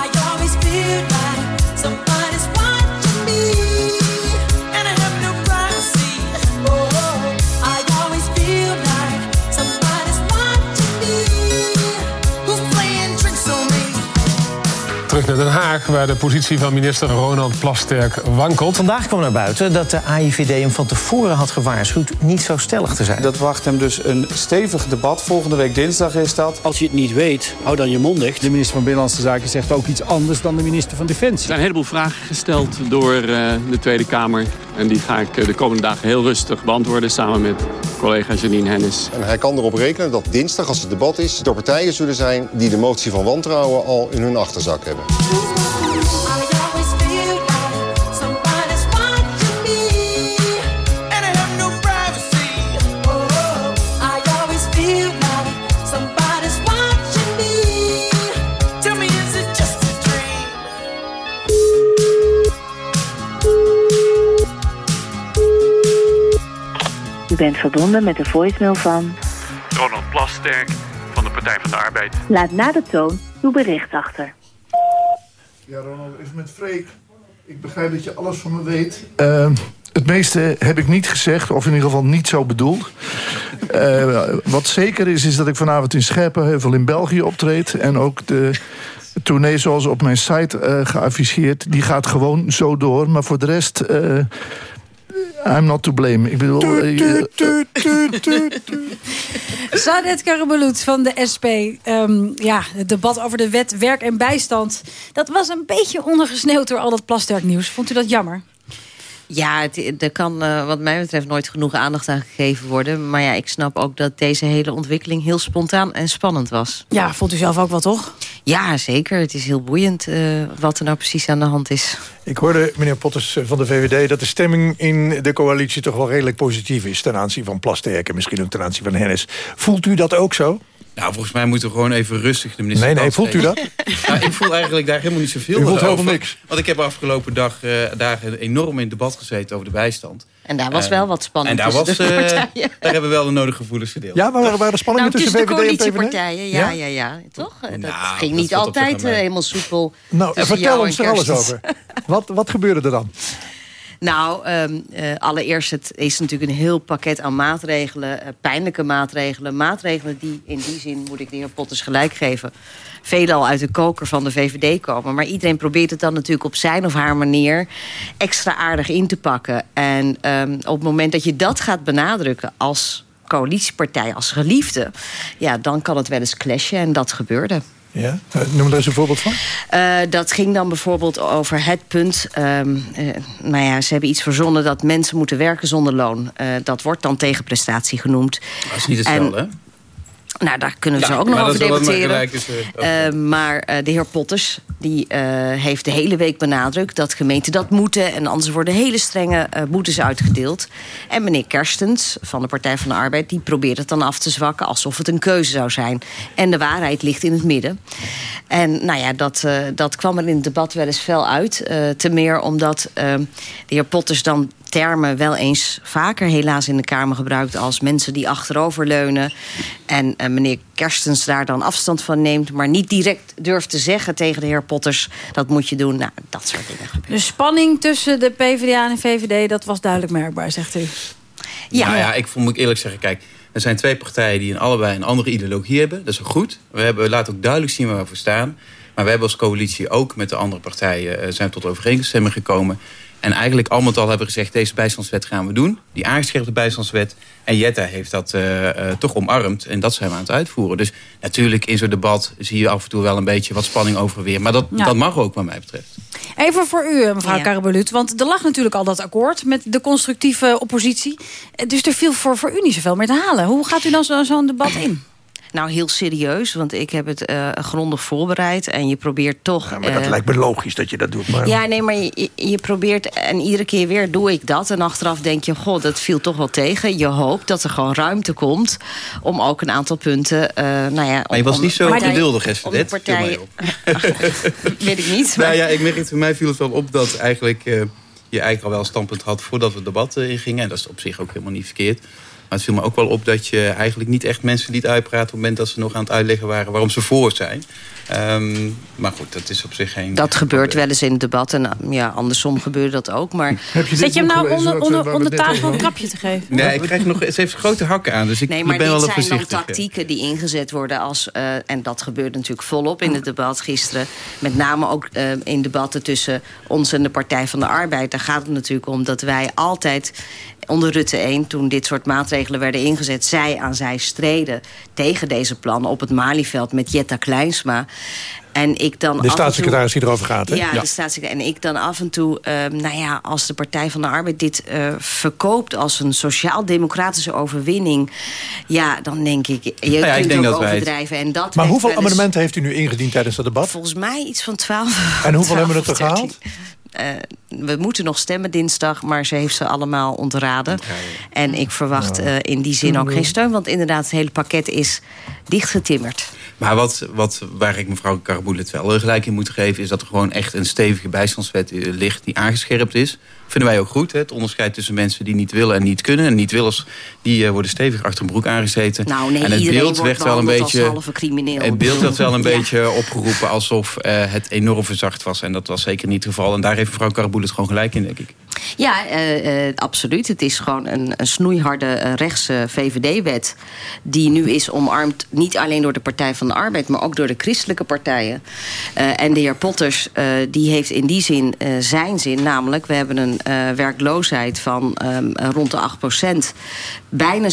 naar Den Haag, waar de positie van minister Ronald Plasterk wankelt. Vandaag kwam naar buiten dat de AIVD hem van tevoren had gewaarschuwd niet zo stellig te zijn. Dat wacht hem dus een stevig debat. Volgende week dinsdag is dat. Als je het niet weet, hou dan je mond dicht. De minister van Binnenlandse Zaken zegt ook iets anders dan de minister van Defensie. Er zijn een heleboel vragen gesteld door uh, de Tweede Kamer. En die ga ik de komende dagen heel rustig beantwoorden samen met collega Janine Hennis. En hij kan erop rekenen dat dinsdag, als het debat is, er partijen zullen zijn die de motie van wantrouwen al in hun achterzak hebben. U bent verbonden met de voicemail van... Ronald Plasterk van de Partij van de Arbeid. Laat na de toon uw bericht achter. Ja, Ronald, even met Freek. Ik begrijp dat je alles van me weet. Uh, het meeste heb ik niet gezegd, of in ieder geval niet zo bedoeld. Uh, wat zeker is, is dat ik vanavond in Scherpenheuvel in België optreed. En ook de tournee zoals op mijn site uh, geafficheerd, die gaat gewoon zo door. Maar voor de rest... I'm not to blame. Ik bedoel... Sadet Karabulut van de SP. Um, ja, het debat over de wet werk en bijstand. Dat was een beetje ondergesneeuwd door al dat plasterknieuws. Vond u dat jammer? Ja, het, er kan uh, wat mij betreft nooit genoeg aandacht aan gegeven worden. Maar ja, ik snap ook dat deze hele ontwikkeling heel spontaan en spannend was. Ja, vond u zelf ook wel, toch? Ja, zeker. Het is heel boeiend uh, wat er nou precies aan de hand is. Ik hoorde, meneer Potters van de VVD... dat de stemming in de coalitie toch wel redelijk positief is... ten aanzien van Plasterk en misschien ook ten aanzien van Hennis. Voelt u dat ook zo? Nou, volgens mij moeten we gewoon even rustig de minister... Nee, nee, voelt u dat? nou, ik voel eigenlijk daar helemaal niet zoveel U voelt over. helemaal niks? Want ik heb afgelopen dag, uh, dagen enorm in debat gezeten over de bijstand. En daar was uh, wel wat spannend En daar, was, de uh, daar hebben we wel de nodige gevoelens gedeeld. Ja, waar waren de spanningen nou, tussen, tussen VVD de en PvdA? coalitiepartijen, ja, ja, ja, ja. Toch? Nou, dat ging niet altijd helemaal soepel. Nou, vertel ons er alles over. wat, wat gebeurde er dan? Nou, um, uh, allereerst, het is natuurlijk een heel pakket aan maatregelen. Uh, pijnlijke maatregelen. Maatregelen die in die zin, moet ik de heer Potters gelijk geven... veelal uit de koker van de VVD komen. Maar iedereen probeert het dan natuurlijk op zijn of haar manier... extra aardig in te pakken. En um, op het moment dat je dat gaat benadrukken als coalitiepartij, als geliefde... ja, dan kan het wel eens clashen en dat gebeurde. Ja? Noem er eens een voorbeeld van. Uh, dat ging dan bijvoorbeeld over het punt... Um, uh, nou ja, ze hebben iets verzonnen dat mensen moeten werken zonder loon. Uh, dat wordt dan tegenprestatie genoemd. Dat is niet hetzelfde, hè? Nou, daar kunnen we ja, zo ook nog over debatteren. Is, uh, maar uh, de heer Potters die, heeft de hele week benadrukt... dat gemeenten dat moeten en anders worden hele strenge boetes uitgedeeld. En meneer Kerstens van de Partij van de Arbeid... die probeert het dan af te zwakken alsof het een keuze zou zijn. En de waarheid ligt in het midden. En nou ja, dat, dat kwam er in het debat wel eens fel uit. te meer omdat de heer Potters dan termen wel eens vaker helaas in de Kamer gebruikt... als mensen die achteroverleunen. En uh, meneer Kerstens daar dan afstand van neemt... maar niet direct durft te zeggen tegen de heer Potters... dat moet je doen. Nou, dat soort dingen gebeuren. De spanning tussen de PvdA en de VVD, dat was duidelijk merkbaar, zegt u. Ja, nou ja, ik moet ik eerlijk zeggen, kijk... Er zijn twee partijen die in allebei een andere ideologie hebben. Dat is ook goed. We, hebben, we laten ook duidelijk zien waar we voor staan. Maar we hebben als coalitie ook met de andere partijen... Uh, zijn tot overeenstemming gekomen... En eigenlijk al met al hebben we gezegd... deze bijstandswet gaan we doen. Die aangescherpte bijstandswet. En Jetta heeft dat uh, uh, toch omarmd. En dat zijn we aan het uitvoeren. Dus natuurlijk in zo'n debat zie je af en toe wel een beetje wat spanning over weer. Maar dat, ja. dat mag ook wat mij betreft. Even voor u, mevrouw ja. Karabelut. Want er lag natuurlijk al dat akkoord met de constructieve oppositie. Dus er viel voor, voor u niet zoveel meer te halen. Hoe gaat u dan zo'n zo debat in? Nou, heel serieus, want ik heb het uh, grondig voorbereid. En je probeert toch... Ja, maar dat uh, lijkt me logisch dat je dat doet. Maar... Ja, nee, maar je, je, probeert... En iedere keer weer doe ik dat. En achteraf denk je, god, dat viel toch wel tegen. Je hoopt dat er gewoon ruimte komt... om ook een aantal punten... Uh, nou ja, om, maar je was niet zo geduldig, hè, om de partij... Weet ik niet. Maar... Nou ja, ik merk voor mij viel het wel op dat eigenlijk... je eigenlijk al wel een standpunt had voordat we het debat ingingen. En dat is op zich ook helemaal niet verkeerd. Maar het viel me ook wel op dat je eigenlijk niet echt mensen liet uitpraten... op het moment dat ze nog aan het uitleggen waren waarom ze voor zijn. Um, maar goed, dat is op zich geen... Dat gebeurt wel eens in het debat. En ja, andersom gebeurde dat ook. Maar... Je Zet je hem nou onder, onder, onder tafel een trapje te geven? Nee, ik krijg nog... Ze heeft grote hakken aan, dus ik nee, maar ben wel dit zijn dan tactieken die ingezet worden als... Uh, en dat gebeurt natuurlijk volop in het debat gisteren. Met name ook uh, in debatten tussen ons en de Partij van de Arbeid. Daar gaat het natuurlijk om dat wij altijd onder Rutte 1, toen dit soort maatregelen werden ingezet... zij aan zij streden tegen deze plannen op het Malieveld met Jetta Kleinsma. En ik dan de staatssecretaris die erover gaat, hè? Ja, ja. de staatssecretaris. En ik dan af en toe, uh, nou ja, als de Partij van de Arbeid dit uh, verkoopt als een sociaal-democratische overwinning, ja, dan denk ik, je nou ja, kunt ik denk ook dat overdrijven. En dat maar hoeveel eens, amendementen heeft u nu ingediend tijdens het debat? Volgens mij iets van 12. En hoeveel hebben we er gehaald? Uh, we moeten nog stemmen dinsdag, maar ze heeft ze allemaal ontraden. En ik verwacht uh, in die zin ook geen steun. Want inderdaad, het hele pakket is dichtgetimmerd. Maar wat, wat, waar ik mevrouw Karabulet wel gelijk in moet geven... is dat er gewoon echt een stevige bijstandswet ligt die aangescherpt is. Vinden wij ook goed. Hè? Het onderscheid tussen mensen die niet willen en niet kunnen. En niet-willers die uh, worden stevig achter een broek aangezeten. Nou nee, en het beeld werd wel een beetje. Het beeld werd wel een ja. beetje opgeroepen alsof uh, het enorm verzacht was. En dat was zeker niet het geval. En daar heeft mevrouw Karabulet gewoon gelijk in, denk ik. Ja, uh, uh, absoluut. Het is gewoon een, een snoeiharde rechtse VVD-wet... die nu is omarmd niet alleen door de Partij van de Arbeid... maar ook door de christelijke partijen. en de heer Potters die heeft in die zin zijn zin. Namelijk, we hebben een werkloosheid van um, rond de 8 procent. Bijna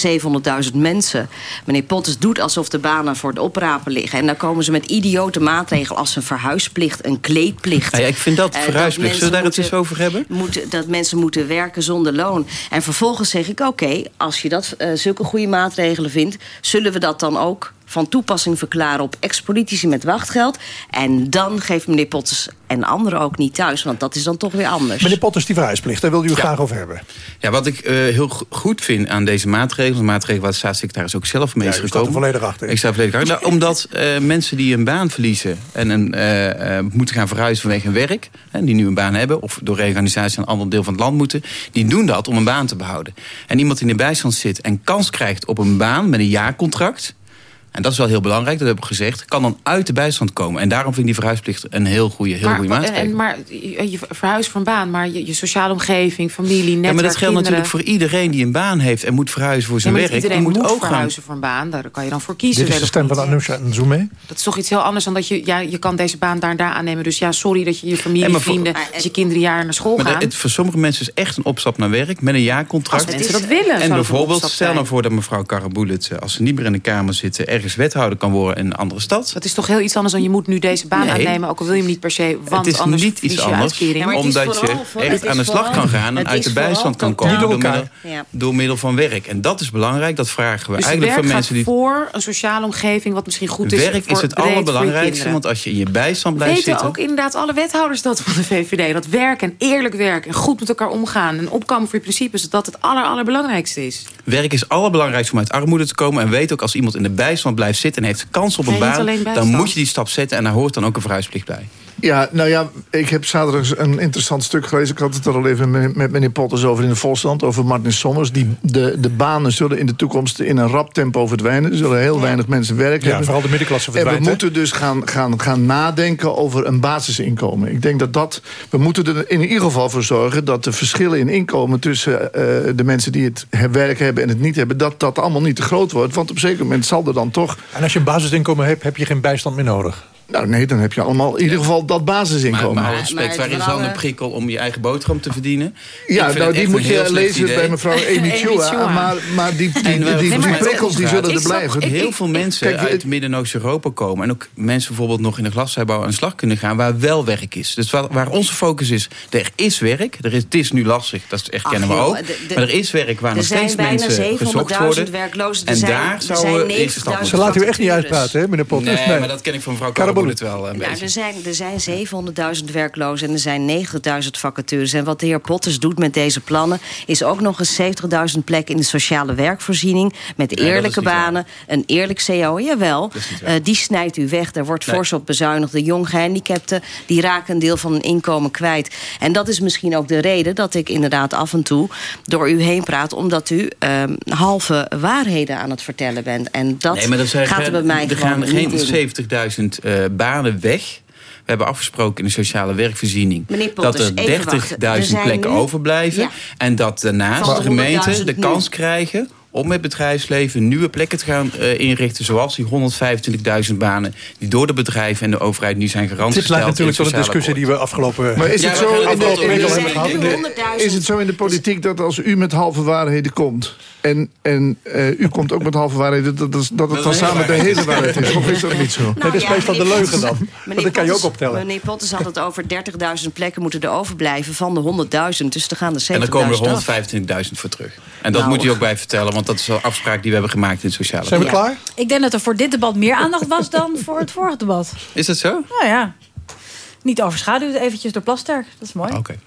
700.000 mensen. Meneer Potters doet alsof de banen voor het oprapen liggen. En dan komen ze met idiote maatregelen als een verhuisplicht, een kleedplicht. Ja, ja, ik vind dat verhuisplicht. Zullen we daar het eens over hebben? Moeten, dat mensen moeten werken zonder loon. En vervolgens zeg ik, oké, okay, als je dat uh, zulke goede maatregelen vindt... zullen we dat dan ook van toepassing verklaren op ex-politici met wachtgeld. En dan geeft meneer Potters en anderen ook niet thuis. Want dat is dan toch weer anders. Meneer Potters, die verhuisplicht, daar wil u ja. graag over hebben. Ja, wat ik uh, heel goed vind aan deze maatregelen... maatregelen waar de staatssecretaris ook zelf mee is ja, gekomen. er volledig achter. Ik sta volledig achter. nou, omdat uh, mensen die een baan verliezen... en een, uh, moeten gaan verhuizen vanwege hun werk... Hè, die nu een baan hebben... of door reorganisatie naar een ander deel van het land moeten... die doen dat om een baan te behouden. En iemand die in de bijstand zit en kans krijgt op een baan... met een jaarcontract en dat is wel heel belangrijk, dat heb ik gezegd, kan dan uit de bijstand komen. En daarom vind ik die verhuisplicht een heel goede, heel maar, goede maatregel. En, maar je verhuist van baan, maar je, je sociale omgeving, familie, netwerk, Ja, maar dat geldt kinderen. natuurlijk voor iedereen die een baan heeft... en moet verhuizen voor zijn ja, werk. Iedereen die moet, moet ook verhuizen gaan. voor een baan, daar kan je dan voor kiezen. Dit is de stem van Anousha en Zoomé. Dat is toch iets heel anders dan dat je... Ja, je kan deze baan daar en daar aannemen. Dus ja, sorry dat je je familie, voor, vrienden... dat je kinderen jaren naar school maar gaan. Het, voor sommige mensen is echt een opstap naar werk... met een jaarcontract. Als mensen dat willen. En bijvoorbeeld, stel nou voor dat mevrouw Karabulet... als ze niet meer in de Kamer zitten... ergens wethouder kan worden in een andere stad. Dat is toch heel iets anders dan je moet nu deze baan nee. aannemen... ook al wil je hem niet per se, want het is anders niet iets anders, ja, omdat je echt aan de slag kan gaan... en uit de bijstand kan komen door middel, ja. door middel van werk. En dat is belangrijk, dat vragen we dus eigenlijk van mensen die... voor een sociale omgeving wat misschien goed is Werk is het allerbelangrijkste, want als je in je bijstand blijft Weten zitten... ook inderdaad alle wethouders dat van de VVD. Dat werk en eerlijk werk en goed met elkaar omgaan... en opkomen voor je principes, dat het aller, allerbelangrijkste is. Werk is allerbelangrijkste om uit armoede te komen. En weet ook, als iemand in de bijstand blijft zitten... en heeft kans op een baan, dan moet je die stap zetten... en daar hoort dan ook een verhuisplicht bij. Ja, nou ja, ik heb zaterdag een interessant stuk gelezen. Ik had het er al even met, meneer Potters over in de Volksland. Over Martin Sommers. Die, de, de banen zullen in de toekomst in een rap tempo verdwijnen. Er zullen heel weinig mensen werk Ja, hebben. vooral de middenklasse En verdwijnt. we moeten dus gaan, gaan, gaan nadenken over een basisinkomen. Ik denk dat dat... We moeten er in ieder geval voor zorgen... dat de verschillen in inkomen tussen eh, de mensen die het werk hebben en het niet hebben... dat dat allemaal niet te groot wordt. Want op een zeker moment zal er dan toch... En als je een basisinkomen hebt, heb je geen bijstand meer nodig. Nou nee, dan heb je allemaal in ieder geval dat basisinkomen. Maar, maar respect, waar is dan een prikkel om je eigen boterham te verdienen? Ja, nou die moet je lezen bij mevrouw Amy Chua. Maar, maar die, die, die, die, die prikkels die zullen er blijven. Heel veel mensen uit midden- en Oost-Europa komen. En ook mensen bijvoorbeeld nog in de glasheibouw aan de slag kunnen gaan... waar wel werk is. Dus waar, waar onze focus is, er is werk. Er is, het is nu lastig, dat erkennen we ook. maar er is werk waar nog steeds mensen gezocht worden. werklozen. En daar zouden we eerste stap Ze laten u echt niet uitpraten, hè, meneer Potters? Nee, maar dat ken ik van mevrouw Het wel een Ja, beetje. er zijn, er zijn 700.000 werklozen en er zijn 90.000 vacatures. En wat de heer Potters doet met deze plannen... is ook nog eens 70.000 plekken in de sociale werkvoorziening... met eerlijke waar. banen, een eerlijk CO. Jawel, Eh, die snijdt u weg. Daar wordt Nee. fors op bezuinigd. De jong gehandicapten die raken een deel van hun inkomen kwijt. En dat is misschien ook de reden dat ik inderdaad af en toe... door u heen praat, omdat u ehm, halve waarheden aan het vertellen bent. En dat nee, gaat er bij mij er gewoon gaan niet in. geen 70.000 eh, banen weg. We hebben afgesproken in de sociale werkvoorziening... Dat even er wachten. Er 30.000 zijn plekken nu- overblijven. Ja. En dat daarnaast de gemeenten 100.000 de nu. kans krijgen om met bedrijfsleven nieuwe plekken te gaan eh, inrichten... zoals die 125.000 banen die door de bedrijven en de overheid nu zijn garant Dit gesteld natuurlijk tot het discussie die we afgelopen... Maar is Ja, het zo in de, de- de- is het zo in de politiek dat als u met halve waarheden komt... en, en eh, u komt ook met halve waarheden... dat, dat, dat het dan is samen de hele waarheid is? Of is dat niet zo? dat is ja, meestal de leugen dan. Dat kan je ook optellen. Meneer Potters had het over 30.000 plekken moeten er overblijven van de 100.000. Dus er gaan er 70.000 En dan komen er af. 125.000 voor terug. En dat Nou. moet u ook bij vertellen, want dat is een afspraak die we hebben gemaakt in het sociale Zijn we klaar? Ik denk dat er voor dit debat meer aandacht was dan voor het vorige debat. Is dat zo? Nou ja, niet overschaduwd eventjes door Plasterk. Dat is mooi. Oké.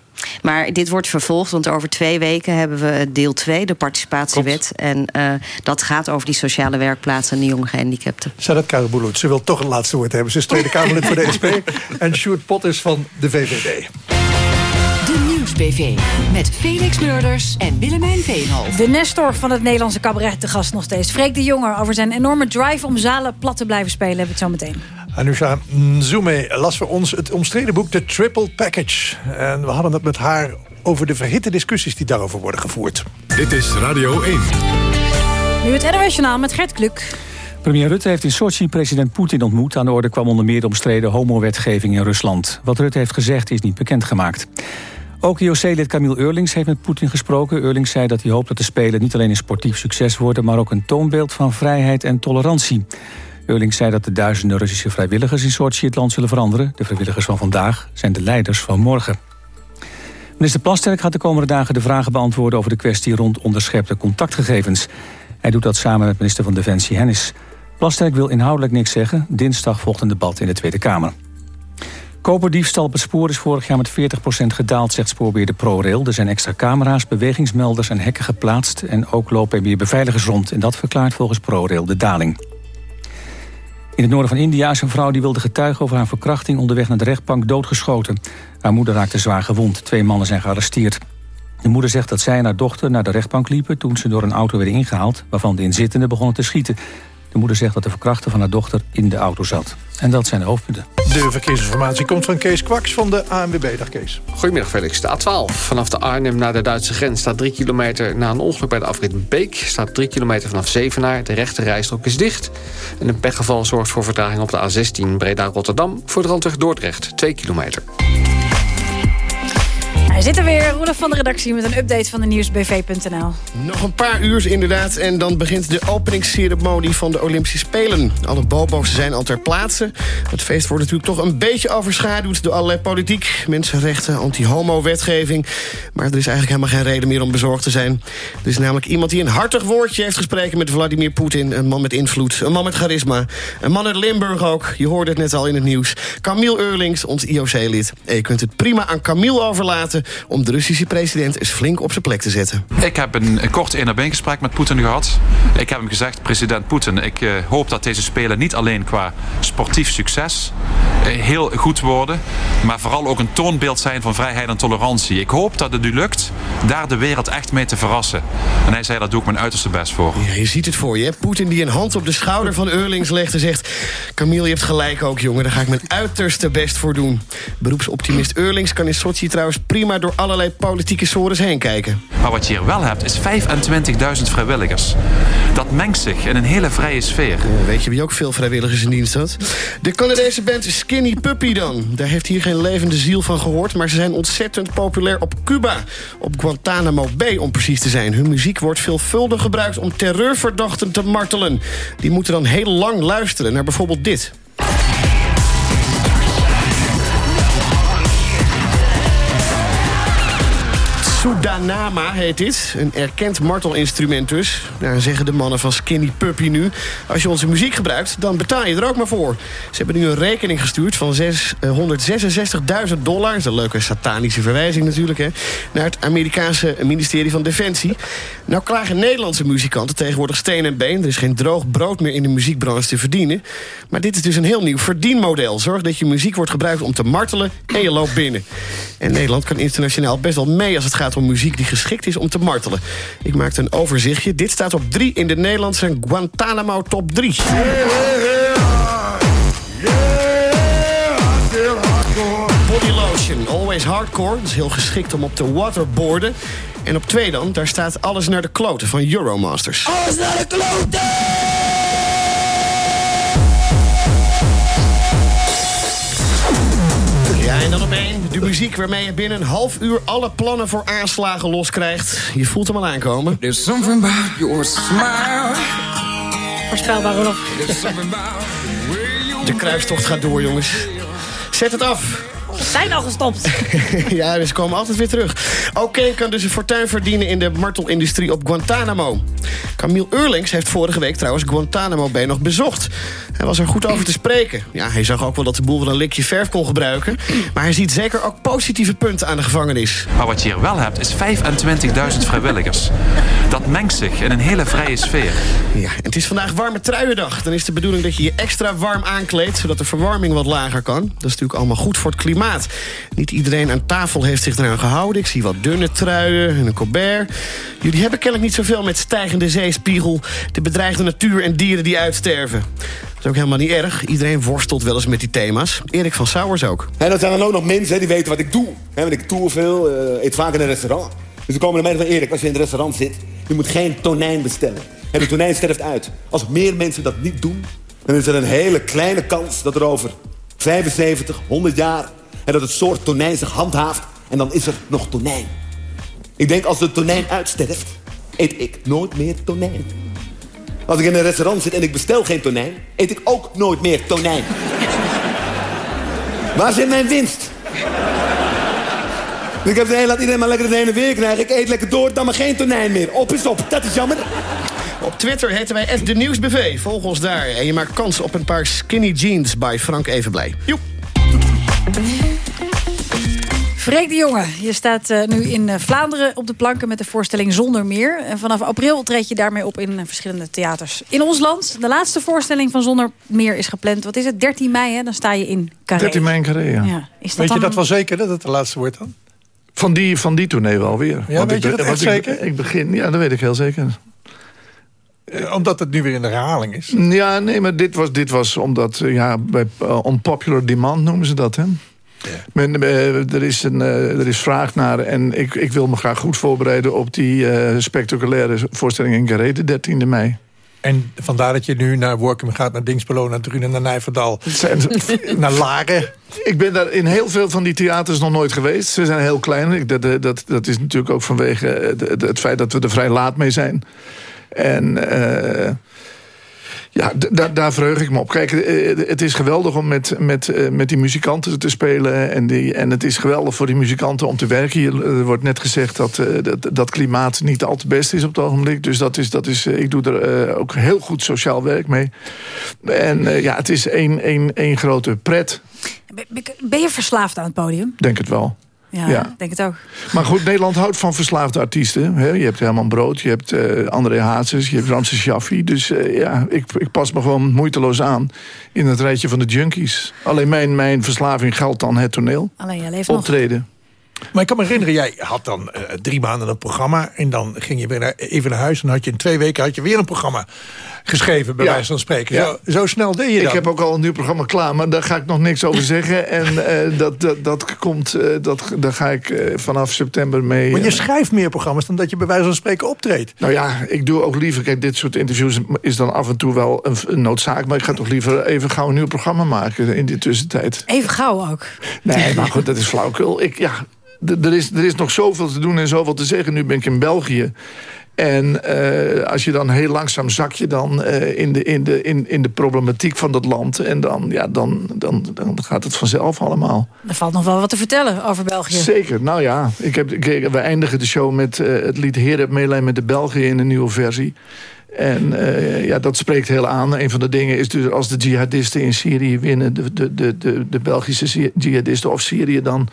Maar dit wordt vervolgd, want over twee weken hebben we deel 2, de participatiewet. En eh, dat gaat over die sociale werkplaatsen en de jonge gehandicapten. Sadat Karabulut, ze wil toch het laatste woord hebben. Ze is Tweede Kamerlid voor de SP. En Sjoerd Potters van de VVD. De. Met Felix Murders en Willemijn Veenhoff. De Nestor van het Nederlandse cabaret te gast nog steeds. Freek de Jonger over zijn enorme drive om zalen plat te blijven spelen. Hebben we het zo meteen. Anusha Nzume las voor ons het omstreden boek The Triple Package. En we hadden het met haar over de verhitte discussies die daarover worden gevoerd. Dit is Radio 1. Nu het NOS Journaal met Gert Kluk. Premier Rutte heeft in Sochi president Poetin ontmoet. Aan de orde kwam onder meer de omstreden homowetgeving in Rusland. Wat Rutte heeft gezegd is niet bekendgemaakt. Ook IOC-lid Camille Eurlings heeft met Poetin gesproken. Eurlings zei dat hij hoopt dat de Spelen niet alleen een sportief succes worden... maar ook een toonbeeld van vrijheid en tolerantie. Eurlings zei dat de duizenden Russische vrijwilligers in Sochi het land zullen veranderen. De vrijwilligers van vandaag zijn de leiders van morgen. Minister Plasterk gaat de komende dagen de vragen beantwoorden... over de kwestie rond onderschepte contactgegevens. Hij doet dat samen met minister van Defensie Hennis. Plasterk wil inhoudelijk niks zeggen. Dinsdag volgt een debat in de Tweede Kamer. Koperdiefstal op het spoor is vorig jaar met 40% gedaald, zegt spoorbeheerder ProRail. Er zijn extra camera's, bewegingsmelders en hekken geplaatst... en ook lopen er meer beveiligers rond. En dat verklaart volgens ProRail de daling. In het noorden van India is een vrouw die wilde getuigen over haar verkrachting... onderweg naar de rechtbank doodgeschoten. Haar moeder raakte zwaar gewond. Twee mannen zijn gearresteerd. De moeder zegt dat zij en haar dochter naar de rechtbank liepen... toen ze door een auto werden ingehaald, waarvan de inzittenden begonnen te schieten. De moeder zegt dat de verkrachter van haar dochter in de auto zat. En dat zijn de hoofdpunten. De verkeersinformatie komt van Kees Kwaks van de ANWB. Dag Kees. Goedemiddag Felix. De A12 vanaf de Arnhem naar de Duitse grens staat 3 kilometer na een ongeluk bij de afrit Beek. Staat 3 kilometer vanaf Zevenaar. De rechte rijstrook is dicht. En een pechgeval zorgt voor vertraging op de A16 Breda-Rotterdam. Voor de randweg Dordrecht 2 kilometer. Hij zit er weer, Roelof van de redactie... met een update van de nieuwsbv.nl. Nog een paar uur inderdaad en dan begint de openingsceremonie van de Olympische Spelen. Alle bobo's zijn al ter plaatse. Het feest wordt natuurlijk toch een beetje overschaduwd door allerlei politiek, mensenrechten, anti-homo-wetgeving. Maar er is eigenlijk helemaal geen reden meer om bezorgd te zijn. Er is namelijk iemand die een hartig woordje heeft gesproken met Vladimir Poetin. Een man met invloed, een man met charisma. Een man uit Limburg ook, je hoorde het net al in het nieuws. Camille Eurlings, ons IOC-lid. En je kunt het prima aan Camille overlaten om de Russische president eens flink op zijn plek te zetten. Ik heb een, een kort één op één gesprek met Poetin gehad. Ik heb hem gezegd, president Poetin, ik eh, hoop dat deze Spelen niet alleen qua sportief succes eh, heel goed worden, maar vooral ook een toonbeeld zijn van vrijheid en tolerantie. Ik hoop dat het u lukt daar de wereld echt mee te verrassen. En hij zei, daar doe ik mijn uiterste best voor. Ja, je ziet het voor je? Poetin die een hand op de schouder van Eurlings legt en zegt... Camille, je hebt gelijk ook, jongen. Daar ga ik mijn uiterste best voor doen. Beroepsoptimist Eurlings kan in Sochi trouwens prima... door allerlei politieke sores heen kijken. Maar wat je hier wel hebt, is 25.000 vrijwilligers. Dat mengt zich in een hele vrije sfeer. weet je wie ook veel vrijwilligers in dienst had? De Canadese band Skinny Puppy dan. Daar heeft hier geen levende ziel van gehoord... maar ze zijn ontzettend populair op Cuba. Op Guantanamo Bay om precies te zijn. Hun muziek wordt veelvuldig gebruikt om terreurverdachten te martelen. Die moeten dan heel lang luisteren naar bijvoorbeeld dit. Sudanama heet dit. Een erkend martelinstrument dus. Daar zeggen de mannen van Skinny Puppy nu. Als je onze muziek gebruikt, dan betaal je er ook maar voor. Ze hebben nu een rekening gestuurd van 166.000 dollar. Dat is een leuke satanische verwijzing natuurlijk. Hè, naar het Amerikaanse ministerie van Defensie. Nou klagen Nederlandse muzikanten tegenwoordig steen en been. Er is geen droog brood meer in de muziekbranche te verdienen. Maar dit is dus een heel nieuw verdienmodel. Zorg dat je muziek wordt gebruikt om te martelen en je loopt binnen. En Nederland kan internationaal best wel mee als het gaat om muziek die geschikt is om te martelen. Ik maakte een overzichtje. Dit staat op 3 in de Nederlandse Guantanamo top 3. Body Lotion, Always Hardcore. Dat is heel geschikt om op te waterboarden. En op 2 dan, daar staat Alles naar de kloten van Euromasters. Alles naar de kloten! De muziek waarmee je binnen een half uur alle plannen voor aanslagen loskrijgt. Je voelt hem al aankomen. There's something about your smile. Voorspelbaar, Rolof. De kruistocht gaat door, jongens. Zet het af. Zijn al gestopt. ja, dus ze komen altijd weer terug. Oké, kan dus een fortuin verdienen in de martelindustrie op Guantanamo. Camille Eurlings heeft vorige week trouwens Guantanamo Bay nog bezocht. Hij was er goed over te spreken. Ja, hij zag ook wel dat de boel wel een likje verf kon gebruiken. Maar hij ziet zeker ook positieve punten aan de gevangenis. Maar wat je hier wel hebt, is 25.000 vrijwilligers. Dat mengt zich in een hele vrije sfeer. Ja, en het is vandaag warme truiendag. Dan is de bedoeling dat je je extra warm aankleedt... zodat de verwarming wat lager kan. Dat is natuurlijk allemaal goed voor het klimaat. Niet iedereen aan tafel heeft zich eraan gehouden. Ik zie wat dunne truien en een colbert. Jullie hebben kennelijk niet zoveel met stijgende zeespiegel... de bedreigde natuur en dieren die uitsterven. Dat is ook helemaal niet erg. Iedereen worstelt wel eens met die thema's. Erik van Sauers ook. En dan zijn er ook nog mensen die weten wat ik doe. Want ik tour veel, uh, eet vaak in een restaurant. Dus dan komen de mensen van Erik, als je in het restaurant zit... je moet geen tonijn bestellen. En de tonijn sterft uit. Als meer mensen dat niet doen... dan is er een hele kleine kans dat er over 75, 100 jaar... en dat het soort tonijn zich handhaaft... en dan is er nog tonijn. Ik denk als de tonijn uitsterft... eet ik nooit meer tonijn. Als ik in een restaurant zit en ik bestel geen tonijn... eet ik ook nooit meer tonijn. Waar zit mijn winst? Ik heb gezegd, laat iedereen maar lekker heen en weer krijgen. Ik eet lekker door, dan maar geen tonijn meer. Op is op, dat is jammer. Op Twitter heten wij de Nieuwsbv. Volg ons daar en je maakt kans op een paar skinny jeans bij Frank Evenblij. Joep. Freek de Jonge, je staat uh, nu in uh, Vlaanderen op de planken met de voorstelling Zonder Meer. En vanaf april treed je daarmee op in uh, verschillende theaters in ons land. De laatste voorstelling van Zonder Meer is gepland. Wat is het? 13 mei, hè? Dan sta je in Carré. 13 mei in Carré, ja. ja. Is dat Weet dan... je dat wel zeker, dat het de laatste wordt dan? Van die, van die tournee wel weer. Ja, weet je dat echt ik, zeker? Ik begin, ja, dat weet ik heel zeker. Omdat het nu weer in de herhaling is? Ja, nee, maar dit was, dit was omdat, ja, bij unpopular demand noemen ze dat, hè? Ja. Men, uh, er, is een, uh, er is vraag naar en ik, ik wil me graag goed voorbereiden... op die uh, spectaculaire voorstelling in Carré, de 13e mei. En vandaar dat je nu naar Workum gaat, naar Dingsbelo, naar Drunen, naar Nijverdal, naar Laren. Ik ben daar in heel veel van die theaters nog nooit geweest. Ze zijn heel klein. Dat, dat, dat is natuurlijk ook vanwege het feit dat we er vrij laat mee zijn. En... Ja, daar verheug ik me op. Kijk, het is geweldig om met, met, met die muzikanten te spelen. En, die, en het is geweldig voor die muzikanten om te werken. Hier er wordt net gezegd dat, dat dat klimaat niet al te best is op het ogenblik. Dus dat is, dat is, ik doe er ook heel goed sociaal werk mee. En ja, het is één, één, één grote pret. Ben je verslaafd aan het podium? Denk het wel. Ja, ja, denk het ook. Maar goed, Nederland houdt van verslaafde artiesten. Je hebt Herman Brood, je hebt uh, André Hazes, je hebt Ramses Shaffi. Dus uh, ja, ik, ik pas me gewoon moeiteloos aan in het rijtje van de junkies. Alleen mijn, mijn verslaving geldt dan het toneel. Alleen jij leeft Optreden. Maar ik kan me herinneren, jij had dan eh, drie maanden een programma... en dan ging je weer naar, even naar huis... en had je in twee weken had je weer een programma geschreven... bij Ja. wijze van spreken. Ja. Zo, zo snel deed je dat. Ik heb ook al een nieuw programma klaar, maar daar ga ik nog niks over zeggen. En eh, dat, dat, dat komt, eh, dat, daar ga ik vanaf september mee. Maar je schrijft meer programma's dan dat je bij wijze van spreken optreedt. Nou ja, ik doe ook liever... Kijk, dit soort interviews is dan af en toe wel een, een noodzaak... maar ik ga toch liever even gauw een nieuw programma maken in die tussentijd. Even gauw ook. Nee, maar goed, dat is flauwkul. Ik, ja, er is, er is nog zoveel te doen en zoveel te zeggen. Nu ben ik in België. En eh, als je dan heel langzaam zak je dan eh, in, de, in, de, in, in de problematiek van dat land. En dan, ja, dan, dan, dan gaat het vanzelf allemaal. Er valt nog wel wat te vertellen over België. Zeker, nou ja. Ik heb, we eindigen de show met eh, het lied Heer heb meelijn met de België in een nieuwe versie. En ja, dat spreekt heel aan. Een van de dingen is dus als de jihadisten in Syrië winnen... de, de, de, de, Belgische jihadisten of Syrië dan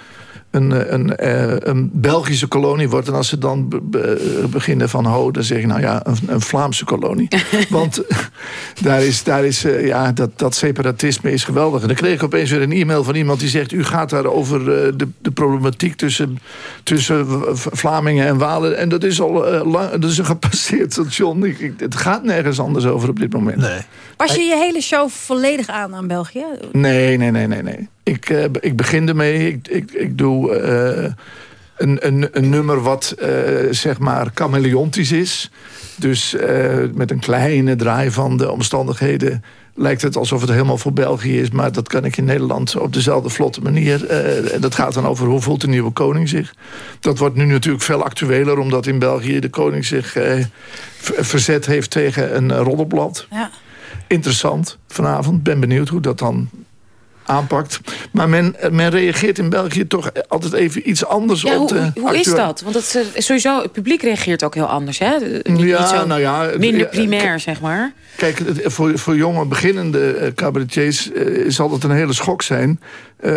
een, eh, een, eh, een Belgische kolonie wordt... en als ze dan be- be- beginnen van ho, dan zeg je nou ja, een, een Vlaamse kolonie. Want daar is, daar is eh, ja, dat, dat separatisme is geweldig. En dan kreeg ik opeens weer een e-mail van iemand die zegt... u gaat daar over de, de problematiek tussen, tussen Vlamingen en Walen. En dat is al lang, dat is een gepasseerd station. Ik, ik- het gaat nergens anders over op dit moment. Nee. Pas je je hele show volledig aan aan België? Nee, nee, nee, nee. nee. Ik, eh, ik begin ermee. Ik, ik, ik doe eh, een, een, een nummer wat eh, zeg maar chameleontisch is. Dus met een kleine draai van de omstandigheden lijkt het alsof het helemaal voor België is. Maar dat kan ik in Nederland op dezelfde vlotte manier. En dat gaat dan over hoe voelt de nieuwe koning zich. Dat wordt nu natuurlijk veel actueler... omdat in België de koning zich verzet heeft tegen een roddelblad. Ja. Interessant vanavond. Ben benieuwd hoe dat dan aanpakt. Maar men, men reageert in België toch altijd even iets anders Ja, op de hoe, hoe is dat? Want het, is sowieso, het publiek reageert ook heel anders, hè? Niet, Ja, niet zo nou ja, minder primair, zeg maar. Kijk, voor, voor jonge beginnende eh, cabaretiers eh, zal het een hele schok zijn. Eh,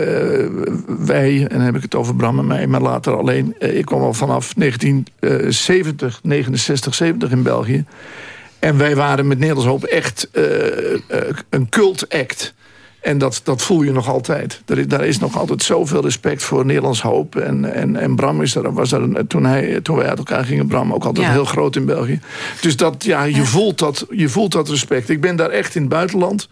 wij, en dan heb ik het over Bram en mij, maar later alleen. eh, ik kwam al vanaf 1970, 69, 70 in België. En wij waren met Nederlands Hoop echt eh, eh, een cult act. En dat, dat voel je nog altijd. Er is, daar is nog altijd zoveel respect voor Nederlands Hoop. En, en, en Bram is er, was er, toen, hij, toen wij uit elkaar gingen, Bram ook altijd Ja. heel groot in België. Dus dat, ja, je, Voelt dat, je voelt dat respect. Ik ben daar echt in het buitenland.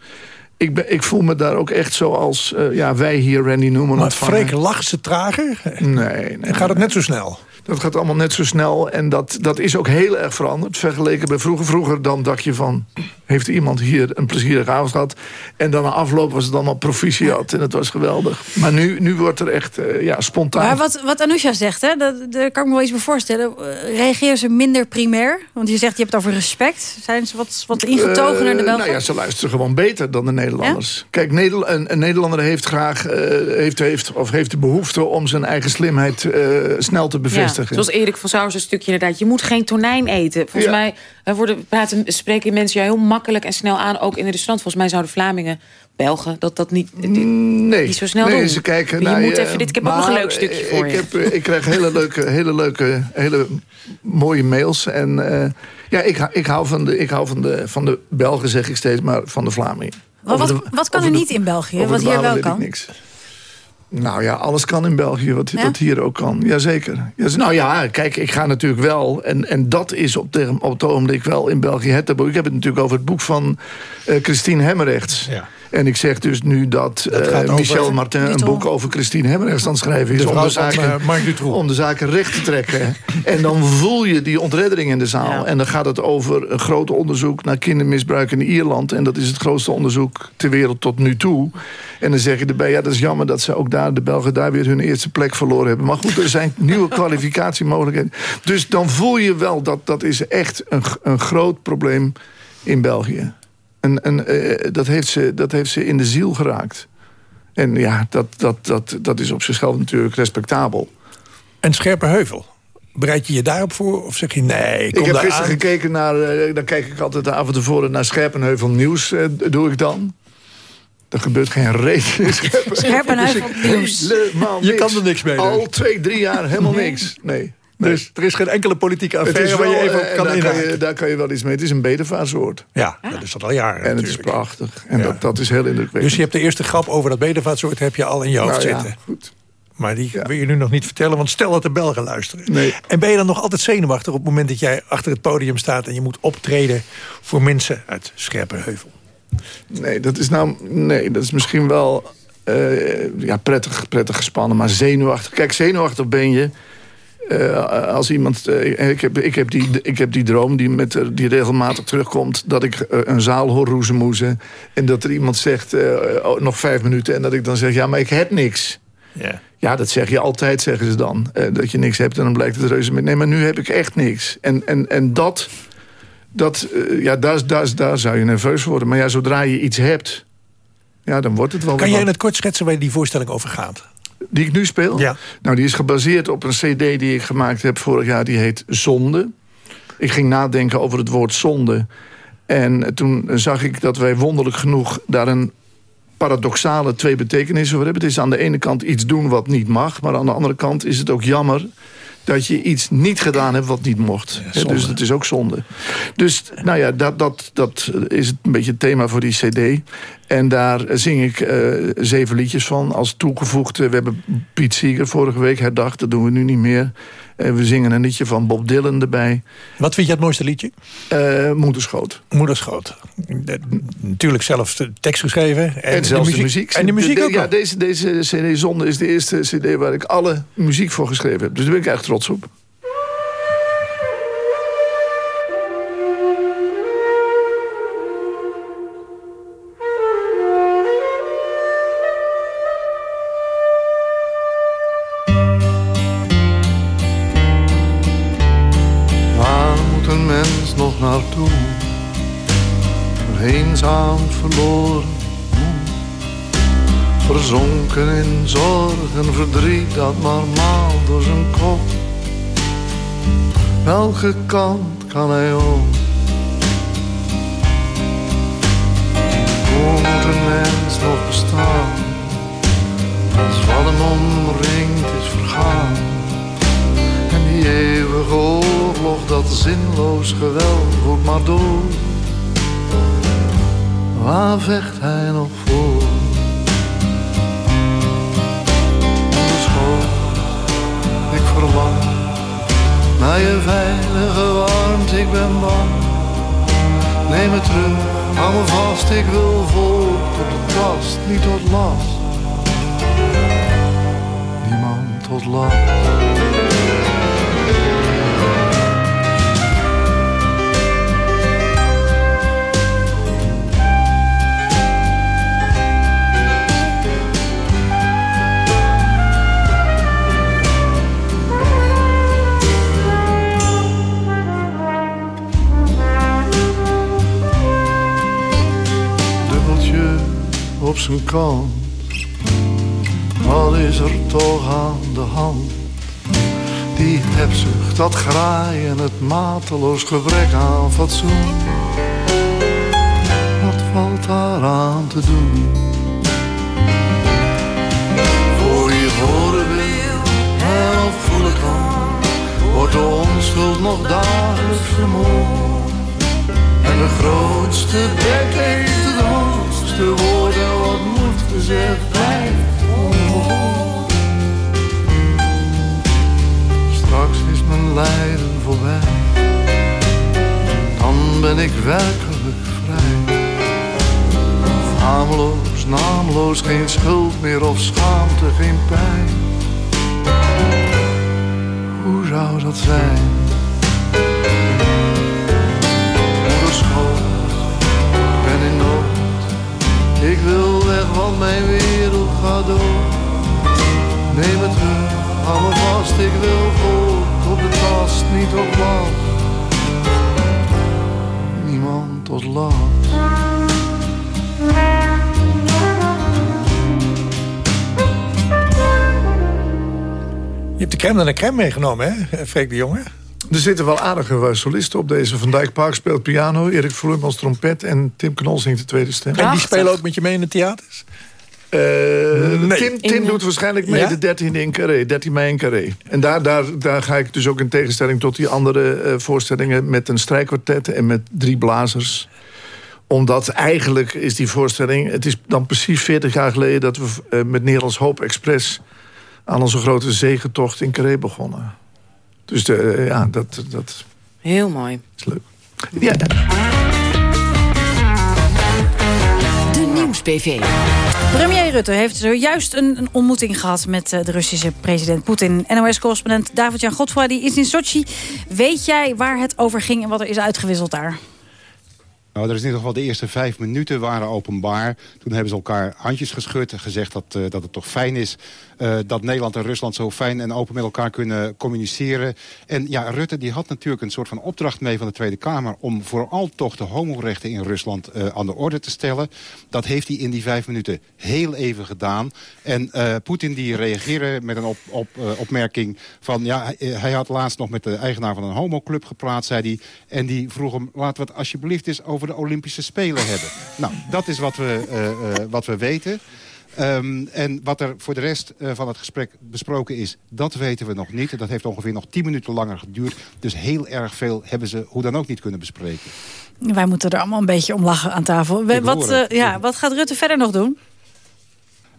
Ik, ben, ik voel me daar ook echt zoals eh, ja, wij hier Randy Newman Maar. Freek, lachen ze trager? Nee, nee. En gaat het net zo snel? Dat gaat allemaal net zo snel. En dat, dat is ook heel erg veranderd. Vergeleken bij vroeger. Vroeger dan dacht je van... heeft iemand hier een plezierige avond gehad? En dan na afloop was het allemaal proficiat. En het was geweldig. Maar nu, nu wordt er echt eh, ja, spontaan... Maar wat, wat Anousha zegt, hè, dat, daar kan ik me wel iets bij voorstellen. Eh, Reageren ze minder primair? Want je zegt, je hebt het over respect. Zijn ze wat, wat ingetogener, de Eh, Belgen? nou ja, ze luisteren gewoon beter dan de Nederlanders. Kijk, Neder een, een Nederlander heeft graag eh, heeft, heeft, of heeft de behoefte om zijn eigen slimheid eh, snel te bevestigen. Ja, zoals Erik van Sauer zo'n stukje inderdaad. Je moet geen tonijn eten. Volgens Ja. mij eh, worden, praten, spreken mensen jou heel makkelijk en snel aan. Ook in de restaurant. Volgens mij zouden Vlamingen, Belgen, dat dat niet, nee, niet zo snel nee, doen. Ze kijken je naar moet je, even dit, ik heb ook nog een leuk stukje voor ik je. Heb, eh, ik krijg hele leuke, hele leuke, hele mooie mails. En eh, ja, ik, hou- ik hou, van de, ik hou van, de, van de Belgen, zeg ik steeds, maar van de Vlamingen. Wat, wat, de- wat kan er de- niet in België, wat hier wel kan? niks. Nou ja, alles kan in België, wat, Ja? wat hier ook kan. Jazeker. Ja, nou ja, kijk, ik ga natuurlijk wel... en, en dat is op, de, op het ogenblik wel in België het taboe. Ik heb het natuurlijk over het boek van eh, Christine Hemmerrechts. Ja. En ik zeg dus nu dat, Dat eh, Michel Martin een boek over Christine Hemmerrechts aan het schrijven is. De Om de, zaken, eh, om de zaken recht te trekken. en dan voel je die ontreddering in de zaal. Ja. En dan gaat het over een groot onderzoek naar kindermisbruik in Ierland. En dat is het grootste onderzoek ter wereld tot nu toe. En dan zeg je erbij, ja, dat is jammer dat ze ook daar, de Belgen daar weer hun eerste plek verloren hebben. Maar goed, er zijn nieuwe kwalificatiemogelijkheden. Dus dan voel je wel dat dat is echt een, een groot probleem in België. En, en, eh, dat, heeft ze, dat heeft ze in de ziel geraakt. En ja, dat, dat, dat, dat is op zichzelf natuurlijk respectabel. En Scherpenheuvel, bereid je je daarop voor? Of zeg je nee, ik kom Ik heb daar gisteren aan? gekeken naar, eh, dan kijk ik altijd de avond tevoren naar Scherpenheuvel Nieuws, eh, doe ik dan. Er gebeurt geen reet in Scherpenheuvel. Nieuws. Helemaal Je kan er niks mee doen. Al twee, drie jaar helemaal niks. Nee. Nee. Dus er is geen enkele politieke Het affaire is waar je even eh, op kan daar, kan je, daar kan je wel iets mee. Het is een bedevaartsoord. Ja, dat is dat al jaren En het is prachtig. En Ja. dat, dat is heel indrukwekkend. Dus je hebt de eerste grap over dat bedevaartsoord heb je al in je hoofd Nou ja, zitten. goed. Maar die wil je nu nog niet vertellen, want stel dat de Belgen luisteren. Nee. En ben je dan nog altijd zenuwachtig op het moment dat jij achter het podium staat... en je moet optreden voor mensen uit Scherpenheuvel? Nee, dat is nou. Nee, dat is misschien wel. eh, ja, prettig, prettig gespannen, maar zenuwachtig. Kijk, zenuwachtig ben je. Eh, als iemand. eh, ik, heb, ik, heb die, ik heb die droom die, met, die regelmatig terugkomt. dat ik eh, een zaal hoor roezemoezen. En dat er iemand zegt. eh, oh, nog vijf minuten. En dat ik dan zeg: ja, maar ik heb niks. Ja. Ja, dat zeg je altijd, zeggen ze dan. Eh, dat je niks hebt en dan blijkt het reuze met... Nee, maar nu heb ik echt niks. En, en, en dat, dat ja, daar, daar, daar zou je nerveus worden. Maar ja, zodra je iets hebt, ja, dan wordt het wel Kan jij in het kort schetsen waar die voorstelling over gaat? Die ik nu speel? Ja. Nou, die is gebaseerd op een cd die ik gemaakt heb vorig jaar. Die heet Zonde. Ik ging nadenken over het woord zonde. En toen zag ik dat wij wonderlijk genoeg daar een paradoxale twee betekenissen voor hebben. Het is aan de ene kant iets doen wat niet mag... maar aan de andere kant is het ook jammer dat je iets niet gedaan hebt wat niet mocht. Dus het is ook zonde. Dus nou ja, dat, dat, dat is het een beetje het thema voor die cd. En daar zing ik eh, zeven liedjes van als toegevoegde. We hebben Piet Seeger vorige week herdacht, dat doen we nu niet meer. En we zingen een liedje van Bob Dylan erbij. Wat vind je het mooiste liedje? Eh Moederschoot. Moederschoot. De- Natuurlijk zelf de tekst geschreven. En, zelfs de muziek. En de muziek De- ook Ja, nog. deze, deze cd Zonde is de eerste cd waar ik alle muziek voor geschreven heb. Dus daar ben ik echt trots op. verzonken in zorg en verdriet dat maar maalt door zijn kop. Welke kant kan hij op? Hoe een mens nog bestaan? Als wat hem omringt is vergaan. En die eeuwige oorlog, dat zinloos geweld, woedt maar door. Waar vecht hij nog voor? Naar je veilige warmte, ik ben bang. Neem me terug, hou me vast, ik wil voort tot de tast, niet tot last. Niemand tot last. Zijn kant. Is er toch aan de hand? Die hebzucht, dat graaien, het mateloos gebrek aan fatsoen. Wat valt daar aan te doen? Voor je horen wil en voelen kan, wordt de onschuld nog dagelijks vermoord. En de grootste bek heeft het hoogste woord blijft ongehoord. Straks is mijn lijden voorbij, dan ben ik werkelijk vrij. Naamloos, naamloos, geen schuld meer of schaamte, geen pijn. Hoe zou dat zijn? Ik wil weg, want mijn wereld gaat door. Neem het terug, hou me vast, ik wil voort op de tast, niet op last. Niemand tot last. Je hebt de crème en de crème meegenomen, hè, Freek de Jonge? Er zitten wel aardige eh, solisten op deze. Van Dijk Park speelt piano, Erik Verloeymans trompet... en Tim Knol zingt de tweede stem. En die spelen ook met je mee in de theaters? Eh, Nee. Tim, Tim doet waarschijnlijk mee Ja? de 13e in Carré, 13 mei in Carré. En daar, daar, daar ga ik dus ook in tegenstelling tot die andere eh, voorstellingen... met een strijkkwartet en met drie blazers. Omdat eigenlijk is die voorstelling... Het is dan precies 40 jaar geleden dat we met Nederlands Hoop Express aan onze grote zegentocht in Carré begonnen. Dus de, ja, dat, dat Heel mooi. is leuk. Ja, De Nieuws-PV. Premier Rutte heeft zojuist een, een ontmoeting gehad... met eh, de Russische president Poetin. NOS-correspondent David-Jan Godfroy die is in Sochi. Weet jij waar het over ging en wat er is uitgewisseld daar? Nou, er is in ieder geval de eerste vijf minuten waren openbaar. Toen hebben ze elkaar handjes geschud en gezegd dat, eh, dat het toch fijn is... eh, dat Nederland en Rusland zo fijn en open met elkaar kunnen communiceren. En ja, Rutte die had natuurlijk een soort van opdracht mee van de Tweede Kamer... om vooral toch de homorechten in Rusland eh, aan de orde te stellen. Dat heeft hij in die vijf minuten heel even gedaan. En Poetin die reageerde met een op, op, opmerking van... ja, hij, hij had laatst nog met de eigenaar van een homoclub gepraat, zei hij. En die vroeg hem, laten we het alsjeblieft eens over de Olympische Spelen hebben. Nou, dat is wat we, eh, eh, wat we weten. Ehm, en wat er voor de rest eh, van het gesprek besproken is, dat weten we nog niet. Dat heeft ongeveer nog tien minuten langer geduurd. Dus heel erg veel hebben ze hoe dan ook niet kunnen bespreken. Wij moeten er allemaal een beetje om lachen aan tafel. We- Wat, ja, wat gaat Rutte verder nog doen?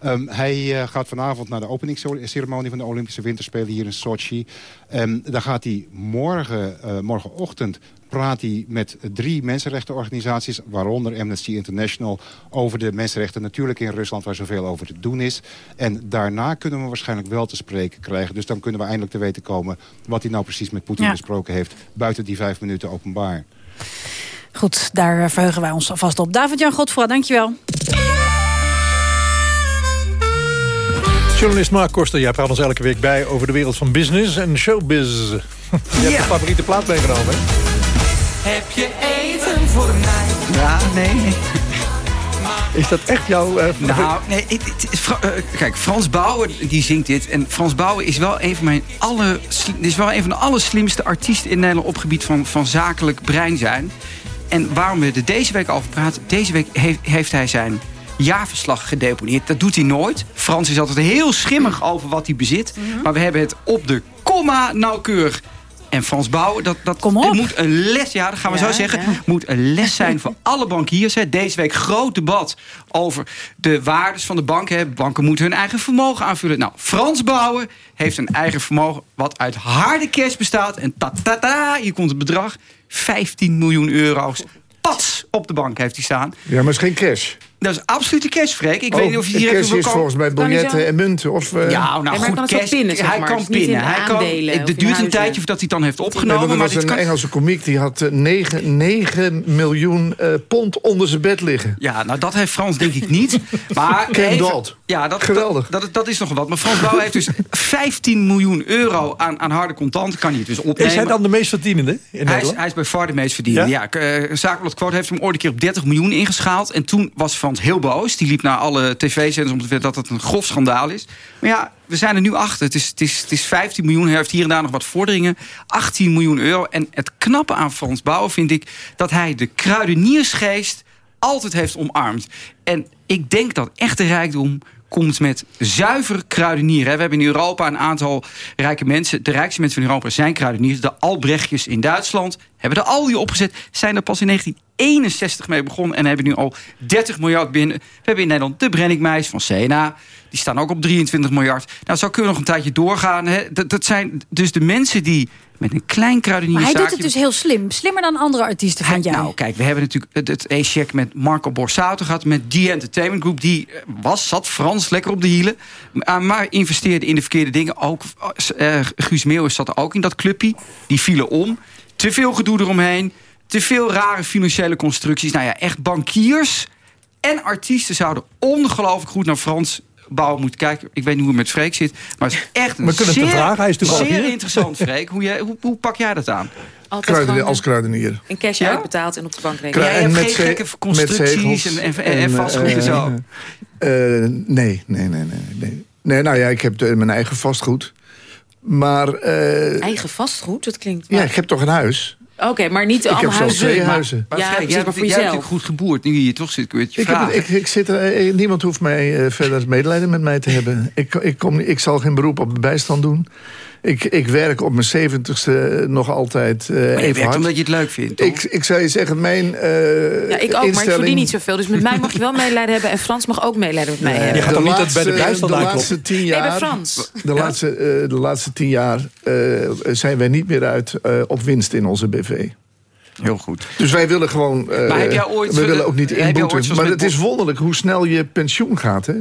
Ehm, hij eh, gaat vanavond naar de openingsceremonie van de Olympische Winterspelen hier in Sochi. Um, daar gaat hij morgen, eh, morgenochtend praat hij met drie mensenrechtenorganisaties... waaronder Amnesty International, over de mensenrechten natuurlijk in Rusland... waar zoveel over te doen is. En daarna kunnen we waarschijnlijk wel te spreken krijgen. Dus dan kunnen we eindelijk te weten komen... wat hij nou precies met Poetin Ja. besproken heeft... buiten die vijf minuten openbaar. Goed, daar eh, verheugen wij ons alvast op. David-Jan Godfroy, dankjewel. Journalist Mark Koster, jij praat ons elke week bij over de wereld van business en showbiz. Je hebt een favoriete plaat meegenomen, hè? Heb je even voor mij? Ja, nee, nee. Is dat echt jouw... eh, nou, nee, het, het is Fra- eh, kijk, Frans Bauer die zingt dit. En Frans Bauer is wel een van mijn alle, is wel een van de allerslimste artiesten in Nederland op gebied van, van zakelijk brein zijn. En waarom we er deze week over praten, deze week heeft, heeft hij zijn jaarverslag gedeponeerd. Dat doet hij nooit. Frans is altijd heel schimmig over wat hij bezit. Maar we hebben het op de komma nauwkeurig. En Frans Bauer, dat, dat moet een les, ja, dat gaan we Ja, zo zeggen, ja. moet een les zijn voor alle bankiers. Hè. Deze week groot debat over de waardes van de banken. Hè. Banken moeten hun eigen vermogen aanvullen. Nou, Frans Bauer heeft een eigen vermogen wat uit harde cash bestaat. En ta ta ta, hier komt het bedrag. 15 miljoen euro's. Pats op de bank heeft hij staan. Ja, maar het is geen cash. Dat is absolute cash, Freek. Ik Oh, weet niet of je hier cash even is volgens mij biljetten en munten. Of, eh, Ja, nou goed, cash, hij kan pinnen. Hij kan, het duurt een tijdje voordat hij het dan heeft Nee, opgenomen. want er maar was een kan, Engelse komiek die had 9, 9 miljoen eh, pond onder zijn bed liggen. Ja, nou dat heeft Frans denk ik niet. Maar even-. Ja, dat, Geweldig. Dat, dat, dat is nog wat. Maar Frans Bauer heeft dus 15 miljoen euro aan, aan harde contant. Kan hij het dus opnemen. Is hij dan de meest verdienende in Hij is, Nederland? hij is bij far de meest verdienende. Ja? Ja, Zakenblad Quote heeft hem ooit een keer op 30 miljoen ingeschaald. En toen was Heel boos. Die liep naar alle tv-zenders om te weten dat het een grof schandaal is. Maar ja, we zijn er nu achter. Het is, het is, het is 15 miljoen. Hij heeft hier en daar nog wat vorderingen. 18 miljoen euro. En het knappe aan Frans Bauer vind ik... dat hij de kruideniersgeest altijd heeft omarmd. En ik denk dat echte rijkdom komt met zuiver kruidenieren. We hebben in Europa een aantal rijke mensen. De rijkste mensen van Europa zijn kruideniers. De Albrechtjes in Duitsland hebben de Aldi opgezet. Zijn er pas in 1961 mee begonnen. En hebben nu al 30 miljard binnen. We hebben in Nederland de Brenningmeis van Sena. Die staan ook op 23 miljard. Nou, zo kunnen we nog een tijdje doorgaan. Hè. Dat, dat zijn dus de mensen die met een klein Maar hij kruidenierszaakje... doet het dus heel slim. Slimmer dan andere artiesten, vind jij? Nou, kijk, we hebben natuurlijk het, e-check met Marco Borsato gehad... met die Entertainment Group. Die eh, was, zat Frans lekker op de hielen. eh, Maar investeerde in de verkeerde dingen. Ook eh, Guus Meeuwis zat er ook in dat clubje. Die vielen om. Te veel gedoe eromheen. Te veel rare financiële constructies. Nou ja, echt bankiers en artiesten zouden ongelooflijk goed naar Frans Bauer moeten kijken. Ik weet niet hoe het met Freek zit. Maar het is echt een We kunnen het zeer, vragen, hij is zeer hier. interessant, Freek. Hoe, jij, hoe, hoe pak jij dat aan? Kruidenier, als kruidenier. Een cash Ja? uitbetaald en op de bank Kru- Ja, je rekenen. hebt geen gekke constructies en- en- en vastgoed en eh, zo. eh, nee, nee, nee, nee, nee. Nee, nou ja, ik heb de- mijn eigen vastgoed. Maar eh, Eigen vastgoed, dat klinkt... ja, ik heb toch een huis. Oké, maar niet Ik alle heb zelfs huizen. twee maar- huizen. Maar Ja, precies, jij, maar hebt, voor jij jezelf. goed geboerd. Nu je hier toch zit, kun je Ik heb, ik, ik zit er, eh, niemand hoeft mij eh, verder medelijden met mij te hebben. Ik, ik, kom, ik zal geen beroep op bijstand doen. Ik, ik werk op mijn zeventigste nog altijd uh, maar je even hard. omdat je het leuk vindt, toch? Ik, ik zou je zeggen, mijn uh, Ja, ik ook, maar ik verdien niet zoveel. Dus met mij mag je wel medelijden hebben... en Frans mag ook medelijden met mij hebben. Je gaat toch niet dat bij de bijstand De aankloppen? laatste tien Nee, jaar... bij Frans. De, laatste, uh, de laatste tien jaar uh, zijn wij niet meer uit uh, op winst in onze BV. Heel goed. Dus wij willen gewoon... maar heb jij ooit... We willen ook niet inboeten. Maar het is wonderlijk hoe snel je pensioen gaat. Hè?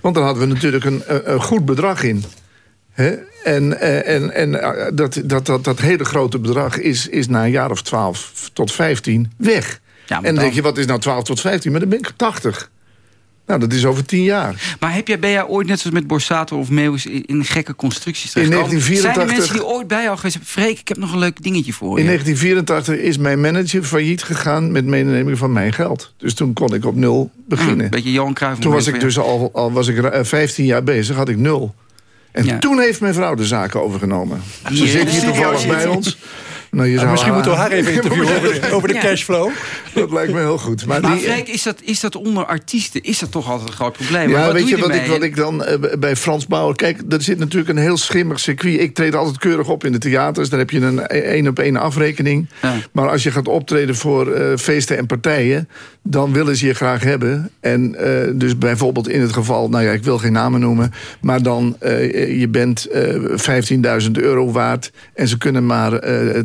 Want dan hadden we natuurlijk een, een goed bedrag in. Hè? En, en, en dat, dat, dat, dat hele grote bedrag is, is na een jaar of 12 tot 15 weg. Ja, en dan denk je, wat is nou 12 tot 15? Maar dan ben ik 80. Nou, dat is over tien jaar. Maar heb jij, ben jij ooit, net zoals met Borsato of Meeuwis... in, in gekke constructies In terechtgekomen? 1984 Zijn er mensen die ooit bij jou geweest hebben? Freek, ik heb nog een leuk dingetje voor In je. 1984 is mijn manager failliet gegaan... met meeneming van mijn geld. Dus toen kon ik op nul beginnen. Een beetje Johan Cruijff. Toen was ik dus al, al was ik 15 jaar bezig, had ik nul. En Ja. toen heeft mijn vrouw de zaken overgenomen. Ze zit hier toevallig bij ons. Nou, je Nou, zou misschien moeten we haar even interviewen over de, over de Ja. cashflow. Dat lijkt me heel goed. Maar, Maar die, Freek, is dat, is dat onder artiesten is dat toch altijd een groot probleem? Maar Ja, wat weet doe je je wat ik, wat ik dan eh, bij Frans Bauer... Kijk, er zit natuurlijk een heel schimmig circuit. Ik treed altijd keurig op in de theaters. Daar heb je een één-op-één afrekening. Ja. Maar als je gaat optreden voor eh, feesten en partijen... dan willen ze je graag hebben. En eh, dus bijvoorbeeld in het geval... nou ja, ik wil geen namen noemen... maar dan, eh, je bent eh 15.000 euro waard... en ze kunnen maar eh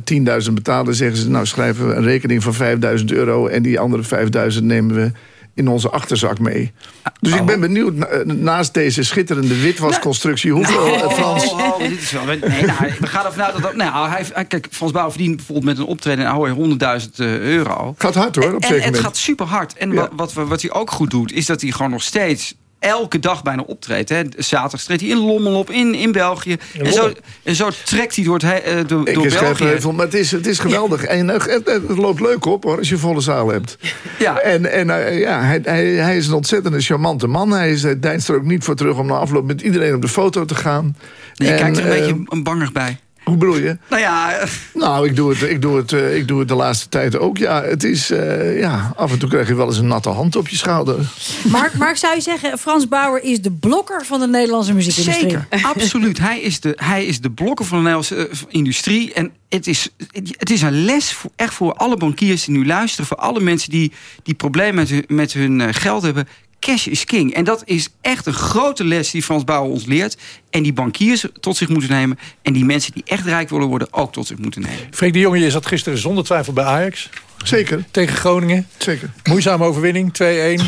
10.000 betalen... zeggen ze, nou schrijven we een rekening van 5.000 euro... en die andere 5.000 nemen we in onze achterzak mee. Dus ik ben benieuwd, eh, naast deze schitterende witwasconstructie... hoeveel Oh, eh, Frans... oh, oh, dit is wel, nee, nou, we gaan ervan uit dat... dat- Nou, hij, hij- kijk, Frans Bauer verdient bijvoorbeeld met een optreden... en hoor je 100.000 eh, euro. Gaat hard hoor, op En zeker het moment. gaat super hard. En Ja. wat, wat, we- wat hij ook goed doet, is dat hij gewoon nog steeds elke dag bijna optreedt. Hè. Zaterdag treedt hij in Lommel op, in, in België. En zo, en zo trekt hij door, het, he- eh, door, Ik door België. maar het is, het is geweldig. En eh, het, het loopt leuk op hoor, als je volle zaal hebt. Ja. En, en eh, ja, hij, hij, hij is een ontzettende charmante man. Hij is, hij deinst er ook niet voor terug om na afloop met iedereen op de foto te gaan. Je En, kijkt er een beetje een bangig bij. Hoe bedoel je? Nou ja, eh, Nou, ik doe het, ik doe het, eh, ik doe het de laatste tijd ook. Ja, het is, eh, ja, af en toe krijg je wel eens een natte hand op je schouder. Mark, Mark, zou je zeggen, Frans Bauer is de blokker van de Nederlandse muziekindustrie? Zeker, absoluut. Hij is, de, hij is de blokker van de Nederlandse industrie. En het is, het is een les voor, echt voor alle bankiers die nu luisteren. Voor alle mensen die, die problemen met hun, met hun geld hebben. Cash is king. En dat is echt een grote les die Frans Bauer ons leert. En die bankiers tot zich moeten nemen. En die mensen die echt rijk willen worden ook tot zich moeten nemen. Freek de Jonge, je zat gisteren zonder twijfel bij Ajax. Zeker. Tegen Groningen. Zeker. Moeizame overwinning, 2-1.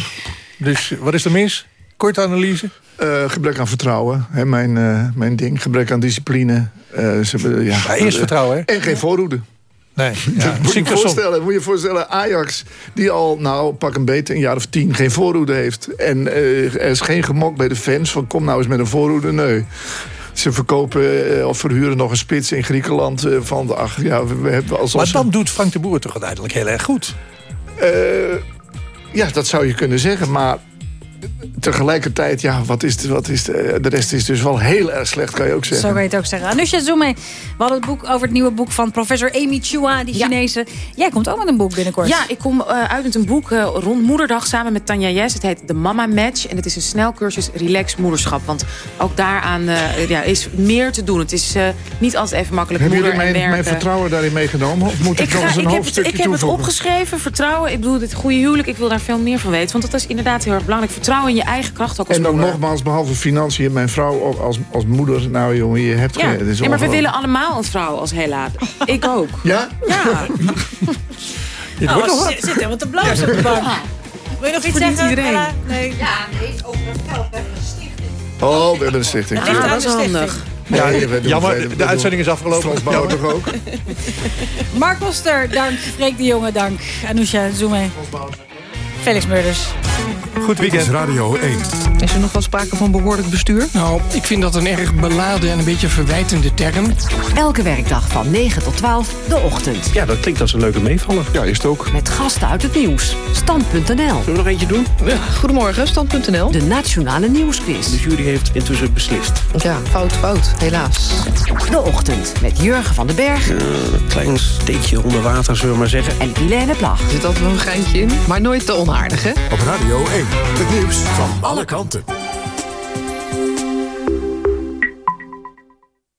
Dus wat is er mis? Korte analyse. Eh, gebrek aan vertrouwen, hè, mijn, eh, mijn ding. Gebrek aan discipline. Eh, ze, ja, Maar eerst vertrouwen, hè? En geen voorhoede. Nee, ja, moet, je voorstellen, moet je je voorstellen, Ajax, die al, nou, pak een beter, een jaar of tien geen voorhoede heeft. En eh, er is geen gemok bij de fans van kom nou eens met een voorhoede. Nee. Ze verkopen eh, of verhuren nog een spits in Griekenland eh, van de ach, ja, we, hebben alsof Maar dan doet Frank de Boer toch uiteindelijk heel erg goed. Ja, dat zou je kunnen zeggen, maar tegelijkertijd, ja, wat is, de, wat is de, de rest is dus wel heel erg slecht, kan je ook Zo zeggen. kan je het ook zeggen. Anusha Zoome, we hadden het boek over het nieuwe boek van professor Amy Chua, die Ja. Chinese. Jij komt ook met een boek binnenkort. Ja, ik kom eh, uit met een boek eh, rond moederdag samen met Tanja Jes. Het heet The Mama Match. En het is een snelcursus relax moederschap. Want ook daaraan eh, ja, is meer te doen. Het is eh, niet altijd even makkelijk Hebben moeder jullie en mijn, werken. mijn vertrouwen daarin meegenomen? Of moet ik, Ik, nog eens een ik, heb het, hoofdstukje ik heb het opgeschreven, vertrouwen. Ik bedoel, dit goede huwelijk, ik wil daar veel meer van weten. Want dat is inderdaad heel erg belangrijk. Vertrouwen in je eigen kracht ook als En dan moeder. nogmaals, behalve financiën, mijn vrouw ook als, als moeder. Nou jongen, je hebt Ja, geen... het is ja maar we willen allemaal een vrouw als Hela. Ik ook. Ja? Ja. Oh, nog ze wat. zit helemaal te blazen op de bank. Wil je nog iets Verdient zeggen? iedereen. Nee. Ja, nee, over geld hebben we een stichting. Oh, we hebben een stichting. Ah, ligt aan dat is de stichting. handig. Ja, jammer, de uitzending is afgelopen. Frans Bauer toch ook? Mark Koster, dank. Freek de Jonge, dank. Anusha Zoome. Felix Murders. Goed weekend. Radio 1. Is er nog wel sprake van behoorlijk bestuur? Nou, ik vind dat een erg beladen en een beetje verwijtende term. Elke werkdag van 9 tot 12, de ochtend. Ja, dat klinkt als een leuke meevaller. Ja, is het ook. Met gasten uit het nieuws. Stand.nl. Zullen we nog eentje doen? Goedemorgen, stand.nl. De Nationale Nieuwsquiz. De jury heeft intussen beslist. Ja, fout, fout, helaas. De ochtend met Jurgen van den Berg Een klein steekje onder water, zullen we maar zeggen. en Helene Plag. Er zit altijd wel een geintje in, maar nooit te onaardig, Op Radio 1. Het nieuws van alle kanten.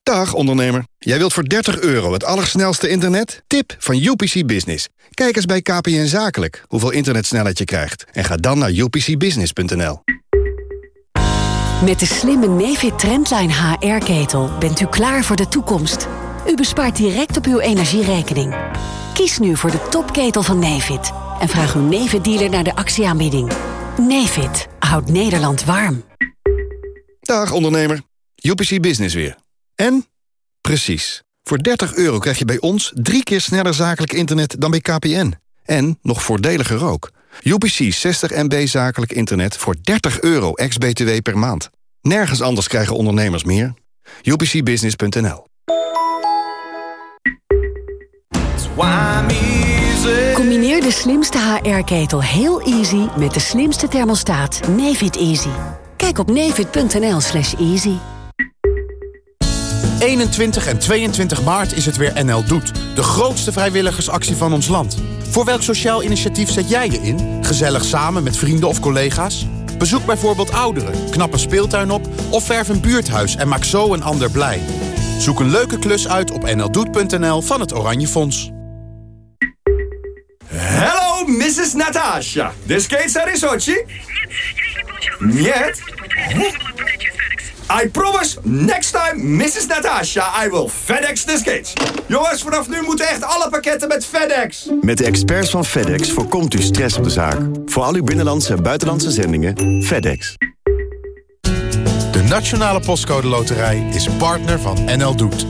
Dag ondernemer. Jij wilt voor 30 euro het allersnelste internet? Tip van UPC Business. Kijk eens bij KPN Zakelijk hoeveel internetsnelheid je krijgt. En ga dan naar upcbusiness.nl. Met de slimme Nefit Trendline HR-ketel bent u klaar voor de toekomst. U bespaart direct op uw energierekening. Kies nu voor de topketel van Nefit. En vraag uw Nefit-dealer naar de actieaanbieding. Nefit houdt Nederland warm. Dag ondernemer. UPC Business weer. En? Precies. Voor 30 euro krijg je bij ons drie keer sneller zakelijk internet dan bij KPN. En nog voordeliger ook. UPC 60 MB zakelijk internet voor 30 euro ex-BTW per maand. Nergens anders krijgen ondernemers meer. UPCbusiness.nl Combineer de slimste HR-ketel heel easy met de slimste thermostaat Nefit Easy. Kijk op nefit.nl slash easy. 21 en 22 maart is het weer NL Doet. De grootste vrijwilligersactie van ons land. Voor welk sociaal initiatief zet jij je in? Gezellig samen met vrienden of collega's? Bezoek bijvoorbeeld ouderen, knap een speeltuin op... of verf een buurthuis en maak zo een ander blij. Zoek een leuke klus uit op nldoet.nl van het Oranje Fonds. Hello, Mrs. Natasha. The skates are in Sochi? Нет. I promise, next time, Mrs. Natasha, I will FedEx the skates. Jongens, vanaf nu moeten echt alle pakketten met FedEx. Met de experts van FedEx voorkomt u stress op de zaak. Voor al uw binnenlandse en buitenlandse zendingen, FedEx. De Nationale Postcode Loterij is partner van NL Doet.